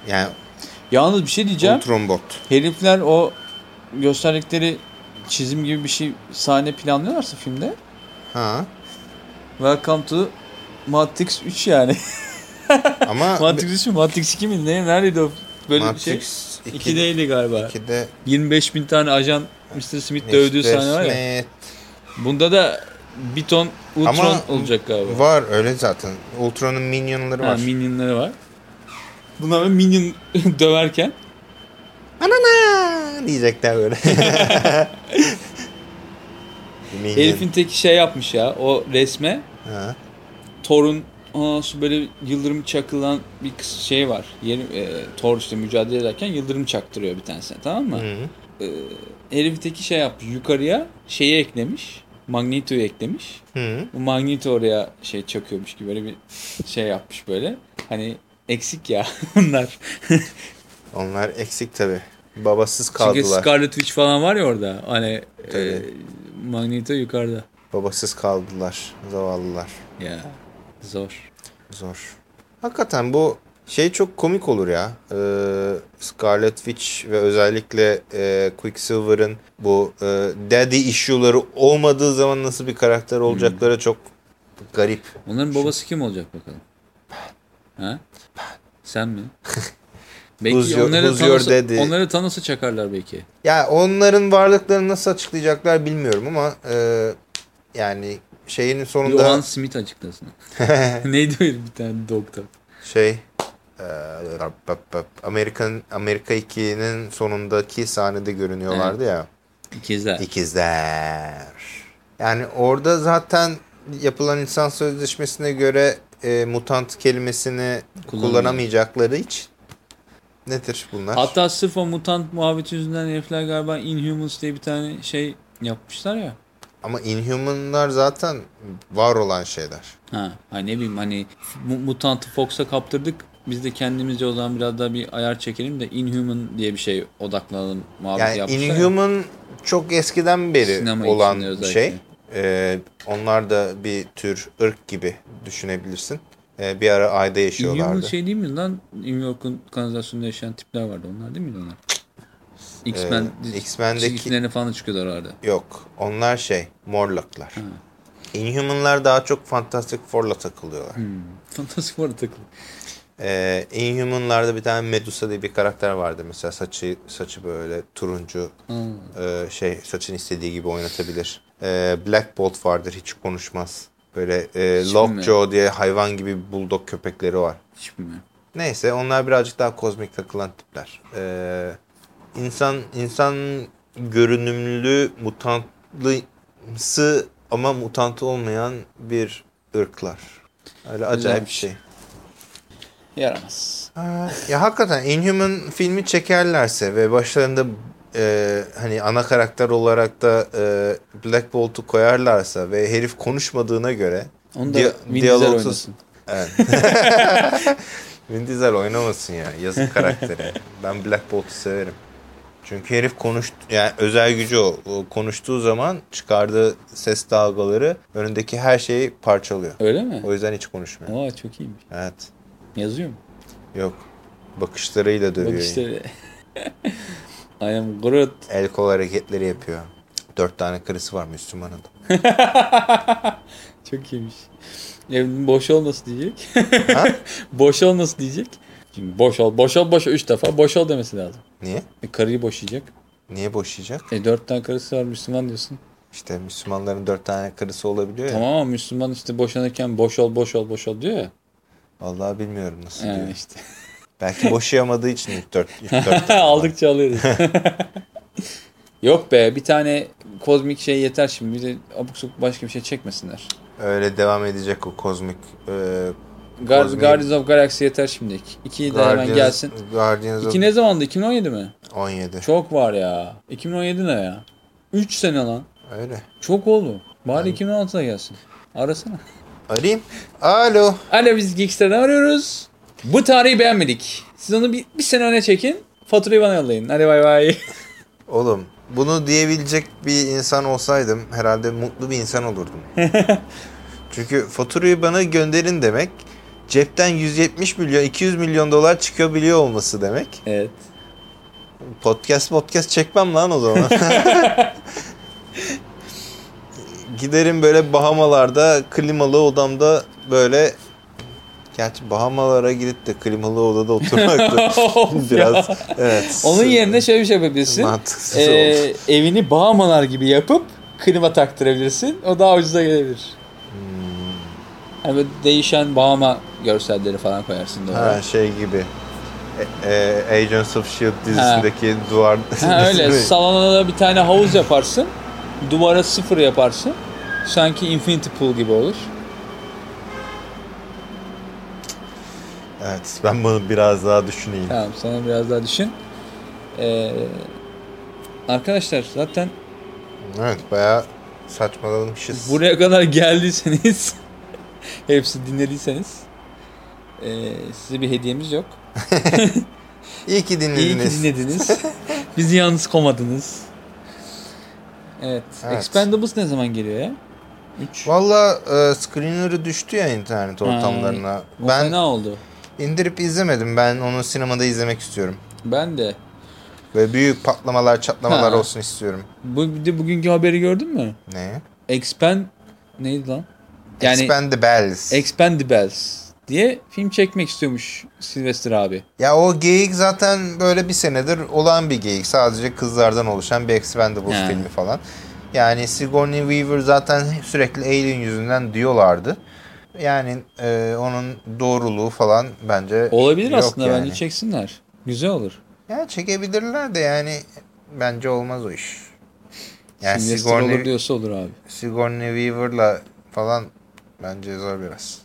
Yani Yalnız bir şey diyeceğim. Ultron bot. Herifler o gösterdikleri çizim gibi bir şey sahne planlıyorlarsa filmde Ha. Welcome to Matrix 3 yani. Ama Matrix 3 mü? Matrix 2 mi? Ne? Neredeydi o? Böyle bir şey. Matrix 2, 2'deydi galiba. 2'de 25 bin tane ajan Mr. Smith dövdüğü sahne var ya. Smith Bunda da bir ton Ultron Ama olacak galiba. var öyle zaten. Ultron'un minyonları Ha, var. minyonları var. Bunlar böyle minyon döverken Anana diyecekler böyle. Minyon. herifin teki şey yapmış ya o resme Ha. Thor'un aa, şu böyle yıldırım çakılan bir şey var. Yeni, e, Thor işte mücadele ederken yıldırım çaktırıyor bir tanesine tamam mı? Hı. Herifin teki şey yapmış yukarıya şeyi eklemiş. Magneto'yu eklemiş. Hı. Bu Magneto oraya şey çakıyormuş gibi böyle bir şey yapmış böyle. Hani eksik ya bunlar. Onlar eksik tabi. Babasız Çünkü kaldılar. Scarlet Witch falan var ya orada. Hani e, Tabii. Magneto yukarıda. Babasız kaldılar. Zavallılar. Ya zor. Zor. Hakikaten bu şey çok komik olur ya. Ee, Scarlet Witch ve özellikle e, Quicksilver'ın bu e, daddy issue'ları olmadığı zaman nasıl bir karakter olacakları Hmm. çok garip. Onların babası kim olacak bakalım? Ha? Sen mi? belki Who's your- onları, who's daddy? onları tanısa çakarlar belki. Ya onların varlıklarını nasıl açıklayacaklar bilmiyorum ama e, yani şeyin sonunda Johan Smith açıklasın. Neydi öyle bir tane doktor? şey e, Amerikan Amerika 2'nin sonundaki sahnede görünüyorlardı ya. İkizler. İkizler. Yani orada zaten yapılan insan sözleşmesine göre e, mutant kelimesini kullanamayacakları için nedir bunlar? Hatta sırf o mutant muhabbeti yüzünden herifler galiba Inhumans diye bir tane şey yapmışlar ya. Ama Inhuman'lar zaten var olan şeyler. Ha, ne bileyim hani mu- mutantı Fox'a kaptırdık. Biz de kendimizce o zaman biraz daha bir ayar çekelim de Inhuman diye bir şey odaklanalım muhabbeti Yani yapmışlar. ya. Inhuman çok eskiden beri Sinema olan şey. Ee, onlar da bir tür ırk gibi düşünebilirsin. Ee, bir ara ayda Inhuman yaşıyorlardı. şey değil mi lan? New York'un kanalizasyonunda yaşayan tipler vardı. Onlar değil miydi onlar? X-Men Ee, X-Men'deki- falan çıkıyorlar orada. Yok. Onlar şey. Morlocklar. Inhuman'lar daha çok Fantastic Four'la takılıyorlar. Hmm. Fantastik var takılı. Ee, Inhuman'larda bir tane Medusa diye bir karakter vardı. Mesela saçı saçı böyle turuncu Ha. e, şey saçını istediği gibi oynatabilir. Ee, Black Bolt vardır hiç konuşmaz. Böyle e, Lockjaw diye hayvan gibi bulldog köpekleri var. Hiç. Neyse onlar birazcık daha kozmik takılan tipler. Ee, insan insan görünümlü mutantlısı ama mutant olmayan bir ırklar. Öyle acayip bir şey. Yaramaz. Aa, ya hakikaten Inhuman filmi çekerlerse ve başlarında e, hani ana karakter olarak da e, Black Bolt'u koyarlarsa ve herif konuşmadığına göre Onu da Di- Vin Diesel oynasın. Evet. Vin Diesel oynamasın ya. Yazık karakteri. Ben Black Bolt'u severim. Çünkü herif konuş yani özel gücü o. o. Konuştuğu zaman çıkardığı ses dalgaları önündeki her şeyi parçalıyor. Öyle mi? O yüzden hiç konuşmuyor. Aa çok iyiymiş. Evet. Yazıyor mu? Yok. Bakışlarıyla dövüyor. Bak işte. I am Groot. El kol hareketleri yapıyor. Dört tane karısı var Müslümanın. Çok iyiymiş. Evin boş ol nasıl diyecek? Ha? boş ol nasıl diyecek? Şimdi boş ol, boş ol, boş ol. Üç defa boş ol demesi lazım. Niye? E, karıyı boşayacak. Niye boşayacak? E dört tane karısı var Müslüman diyorsun. İşte Müslümanların dört tane karısı olabiliyor ya. Tamam ama Müslüman işte boşanırken boş ol, boş ol, boş ol diyor ya. Vallahi bilmiyorum nasıl Yani diyor. işte. Belki boşayamadığı için ilk dört, ilk dört. Aldıkça alıyoruz. Yok be bir tane kozmik şey yeter şimdi. Bir de abuk sabuk başka bir şey çekmesinler. Öyle devam edecek o kozmik e, Guard, Kozmik- Guardians of Galaxy yeter şimdilik. İkiyi de hemen gelsin. Guardians of İki ne zamandı? 2017 mi? 17. Çok var ya. 2017 ne ya? 3 sene lan. Öyle. Çok oldu. Bari 2016'da gelsin. Arasana. Arayayım. Alo. Alo biz Geekster'den arıyoruz. Bu tarihi beğenmedik. Siz onu bir, bir sene öne çekin. Faturayı bana yollayın. Hadi bay bay. Oğlum bunu diyebilecek bir insan olsaydım herhalde mutlu bir insan olurdum. Çünkü faturayı bana gönderin demek cepten 170 milyon 200 milyon dolar çıkıyor biliyor olması demek. evet. Podcast podcast çekmem lan o zaman. Giderim böyle Bahamalarda klimalı odamda böyle Gerçi Bahamalara gidip de klimalı odada oturmak da biraz evet. Onun yerine şöyle bir şey yapabilirsin. mantıksız Ee, oldu. evini Bahamalar gibi yapıp klima taktırabilirsin. O daha ucuza gelebilir. Hmm. Böyle değişen Bahama görselleri falan koyarsın doğru. Ha şey gibi. E, e, Agents of S.H.I.E.L.D. dizisindeki duvar... Ha öyle salona da bir tane havuz yaparsın. Duvara sıfır yaparsın. Sanki Infinity Pool gibi olur. Evet ben bunu biraz daha düşüneyim. Tamam sana biraz daha düşün. Ee, arkadaşlar zaten Evet bayağı saçmalamışız. buraya kadar geldiyseniz hepsi dinlediyseniz ee, size bir hediyemiz yok. İyi ki İyi dinlediniz. ki dinlediniz. Bizi yalnız komadınız. Evet. Evet. Expendables ne zaman geliyor ya? 3. Valla e, screener'ı düştü ya internet ortamlarına. O ben fena oldu. indirip izlemedim. Ben onu sinemada izlemek istiyorum. Ben de. Ve büyük patlamalar çatlamalar Ha. olsun istiyorum. Bu bir de bugünkü haberi gördün mü? Ne? Expand neydi lan? Yani Expendables. Expendables diye film çekmek istiyormuş Sylvester abi. ya o geyik zaten böyle bir senedir olan bir geyik. Sadece kızlardan oluşan bir Expendables Ha. filmi falan. Yani Sigourney Weaver zaten sürekli Alien yüzünden diyorlardı. Yani e, onun doğruluğu falan bence Olabilir yok aslında yani. bence çeksinler. Güzel olur. Ya çekebilirler de yani bence olmaz o iş. Yani Sylvester olur Sigourney, diyorsa olur abi. Sigourney Weaver'la falan bence zor biraz.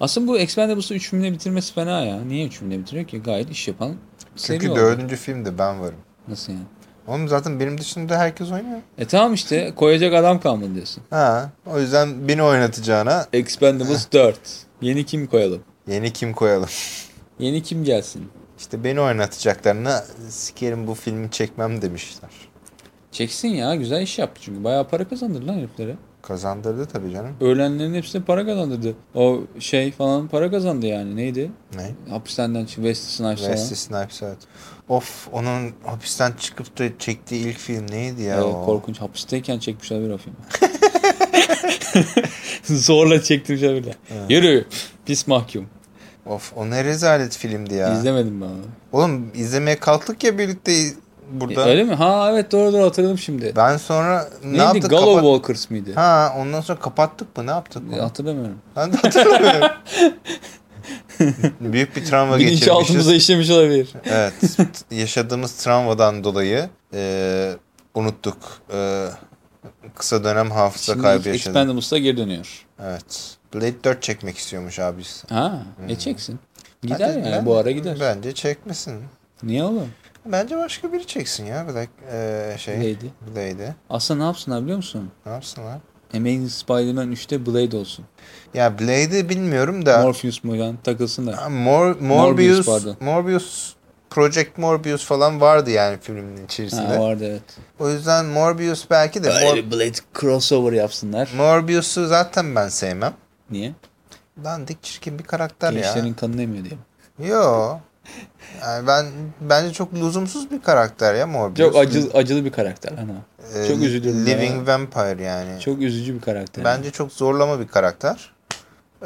Aslında bu Expendables'ı 3 filmle bitirmesi fena ya. Niye 3 filmle bitiriyor ki? Gayet iş yapan Çünkü dördüncü filmde ben varım. Nasıl yani? Oğlum zaten benim dışında herkes oynuyor. E tamam işte koyacak adam kalmadı diyorsun. Ha, o yüzden beni oynatacağına Expendables 4. Yeni kim koyalım? yeni kim koyalım. Yeni kim gelsin? İşte beni oynatacaklarına sikerim bu filmi çekmem demişler. Çeksin ya güzel iş yaptı çünkü bayağı para kazandırdı lan heriflere. Kazandırdı tabii canım. Öğlenlerin hepsine para kazandırdı. O şey falan para kazandı yani neydi? Ne? Hapisten çıktı Wesley Snipes falan. Wesley Snipes evet. Of onun hapisten çıkıp da çektiği ilk film neydi ya Evet, o? korkunç hapisteyken çekmişler bir o filmi. Zorla çektirmişler bile. Yürü pis mahkum. Of o ne rezalet filmdi ya. İzlemedim ben onu. Oğlum izlemeye kalktık ya birlikte burada. Öyle mi? Ha evet doğru doğru hatırladım şimdi. Ben sonra ne Neydi? yaptık? Gallow Kapat- Walkers mıydı? Ha ondan sonra kapattık mı? Ne yaptık? Onu? Hatırlamıyorum. Ben de hatırlamıyorum. Büyük bir travma Bilinçaltımıza geçirmişiz. işlemiş olabilir. Evet. yaşadığımız travmadan dolayı e, unuttuk. E, kısa dönem hafıza Şimdi kaybı yaşadık. Expendables'a geri dönüyor. Evet. Blade 4 çekmek istiyormuş abisi. Ha, e çeksin. Gider Hadi yani ben- bu ara gider. Bence çekmesin. Niye oğlum? Bence başka biri çeksin ya Black e, şey. Blade. Blade'i. Aslında ne yapsınlar biliyor musun? Ne yapsınlar? Amazing Spider-Man 3'te Blade olsun. Ya Blade'i bilmiyorum da. Morpheus mu yani takılsın da. Mor, Morbius, Morbius. Morbius, Project Morbius falan vardı yani filmin içerisinde. Ha, vardı evet. O yüzden Morbius belki de Mor, Böyle bir Blade crossover yapsınlar. Morbius'u zaten ben sevmem. Niye? Dandik çirkin bir karakter ya. Gençlerin kanını emiyor diye. Yo. Yani ben bence çok lüzumsuz bir karakter ya Morbius. Çok acı, acılı bir karakter ana. Ee, çok üzülürüm Living ya. Vampire yani. Çok üzücü bir karakter. Bence çok zorlama bir karakter.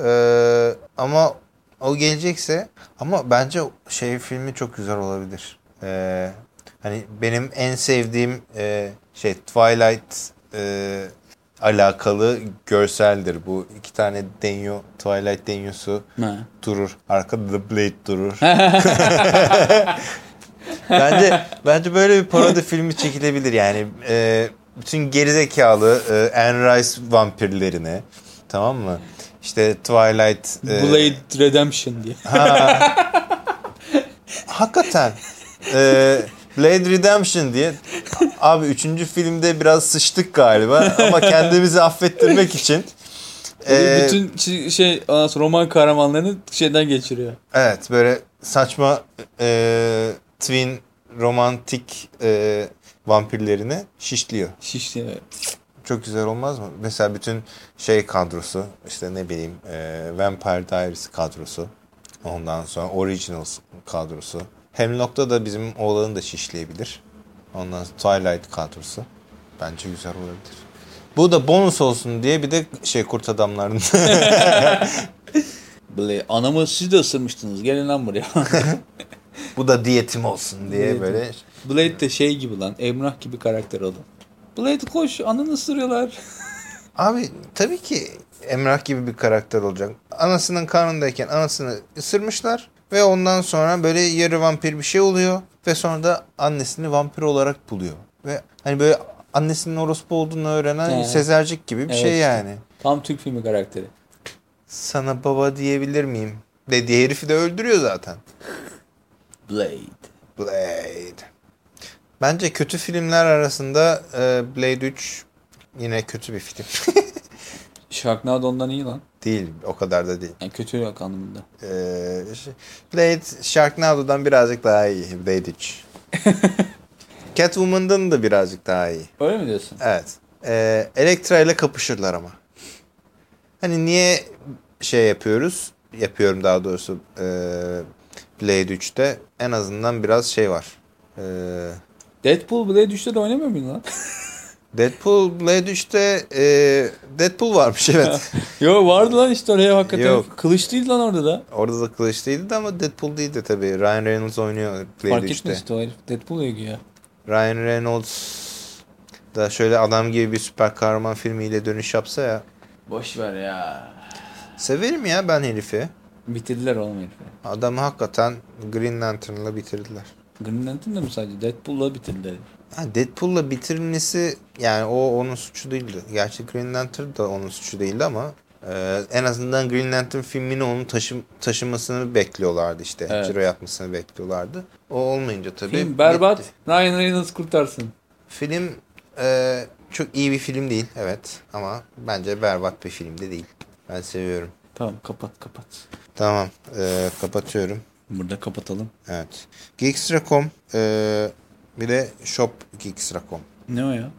Ee, ama o gelecekse ama bence şey filmi çok güzel olabilir. Ee, hani benim en sevdiğim e, şey Twilight e, alakalı görseldir. Bu iki tane denyo Twilight denyosu Ha. durur. Arkada da Blade durur. bence bence böyle bir parodi filmi çekilebilir yani. E, bütün gerizekalı e, Anne Rice vampirlerini tamam mı? İşte Twilight e, Blade Redemption diye. hakikaten e, Blade Redemption diye abi üçüncü filmde biraz sıçtık galiba ama kendimizi affettirmek için e, Bütün şey roman kahramanlarını şeyden geçiriyor. Evet böyle saçma e, twin romantik e, vampirlerini şişliyor. Şişti. Çok güzel olmaz mı? Mesela bütün şey kadrosu işte ne bileyim e, Vampire Diaries kadrosu. Ondan sonra Originals kadrosu. Hemlock'ta da bizim oğlanı da şişleyebilir. Ondan sonra Twilight kadrosu. Bence güzel olabilir. Bu da bonus olsun diye bir de şey kurt adamların. Blade. Anamı siz de ısırmıştınız. Gelin lan buraya. Bu da diyetim olsun diye Diyetim. böyle Blade de şey gibi lan. Emrah gibi karakter alın. Blade koş ananı ısırıyorlar. Abi tabii ki Emrah gibi bir karakter olacak. Anasının karnındayken anasını ısırmışlar ve ondan sonra böyle yarı vampir bir şey oluyor ve sonra da annesini vampir olarak buluyor. Ve hani böyle annesinin orospu olduğunu öğrenen Evet. Sezercik gibi bir Evet şey yani. Tam Türk filmi karakteri. Sana baba diyebilir miyim? Dediği herifi de öldürüyor zaten. Blade. Blade. Bence kötü filmler arasında e, Blade 3 yine kötü bir film. Sharknado ondan iyi lan. Değil o kadar da değil. Yani kötü yok anlamında. Ee, ş- Blade Sharknado'dan birazcık daha iyi. Blade 3. Catwoman'dan da birazcık daha iyi. Öyle mi diyorsun? Evet. Ee, Elektra ile kapışırlar ama. Hani niye şey yapıyoruz? Yapıyorum daha doğrusu ee, Blade 3'te. En azından biraz şey var. Ee, Deadpool Blade 3'te de oynamıyor muydun lan? Deadpool Blade 3'te ee, Deadpool varmış evet. Yo vardı lan işte oraya hakikaten. Yok. Kılıç değil lan orada da. Orada da kılıçlıydı da ama Deadpool değildi tabii. Ryan Reynolds oynuyor Blade Fark 3'te. etmez işte o herif. Deadpool ya. Ryan Reynolds da şöyle adam gibi bir süper kahraman filmiyle dönüş yapsa ya. Boş ver ya. Severim ya ben herifi. Bitirdiler oğlum herifi. Adamı hakikaten Green Lantern'la bitirdiler. Green Lantern da mı sadece? Deadpool'la bitirdiler. Ha, Deadpool'la bitirilmesi yani o onun suçu değildi. Gerçi Green Lantern da onun suçu değildi ama e, en azından Green Lantern filmini onun taşı, taşımasını bekliyorlardı işte. Evet. Ciro yapmasını bekliyorlardı. O olmayınca tabii. Film berbat. bitti. Ryan Reynolds kurtarsın. Film e, çok iyi bir film değil evet ama bence berbat bir film de değil. Ben seviyorum. Tamam kapat kapat. Tamam e, kapatıyorum. Burada kapatalım. Evet. Geekstra.com e, bir de Shop Geekstra.com. Ne o ya?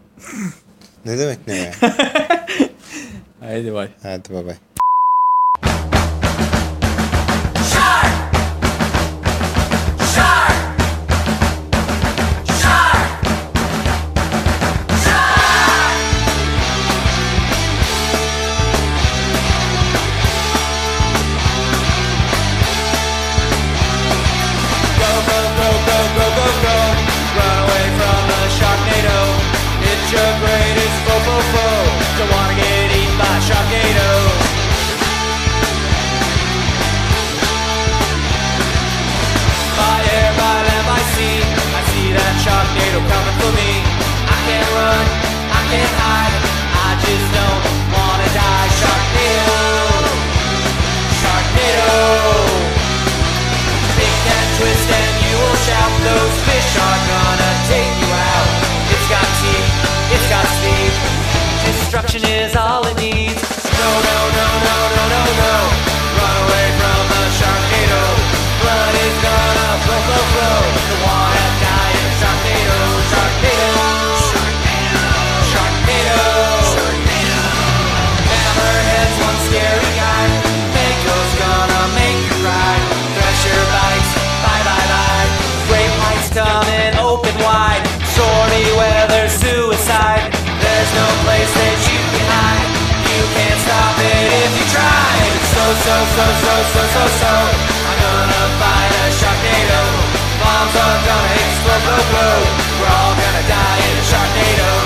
Ne demek ne ya? Haydi bay. Hadi bay bay. So, so, so, so, so. I'm gonna fight a Sharknado. Bombs are gonna explode, blow, blow. We're all gonna die in a Sharknado.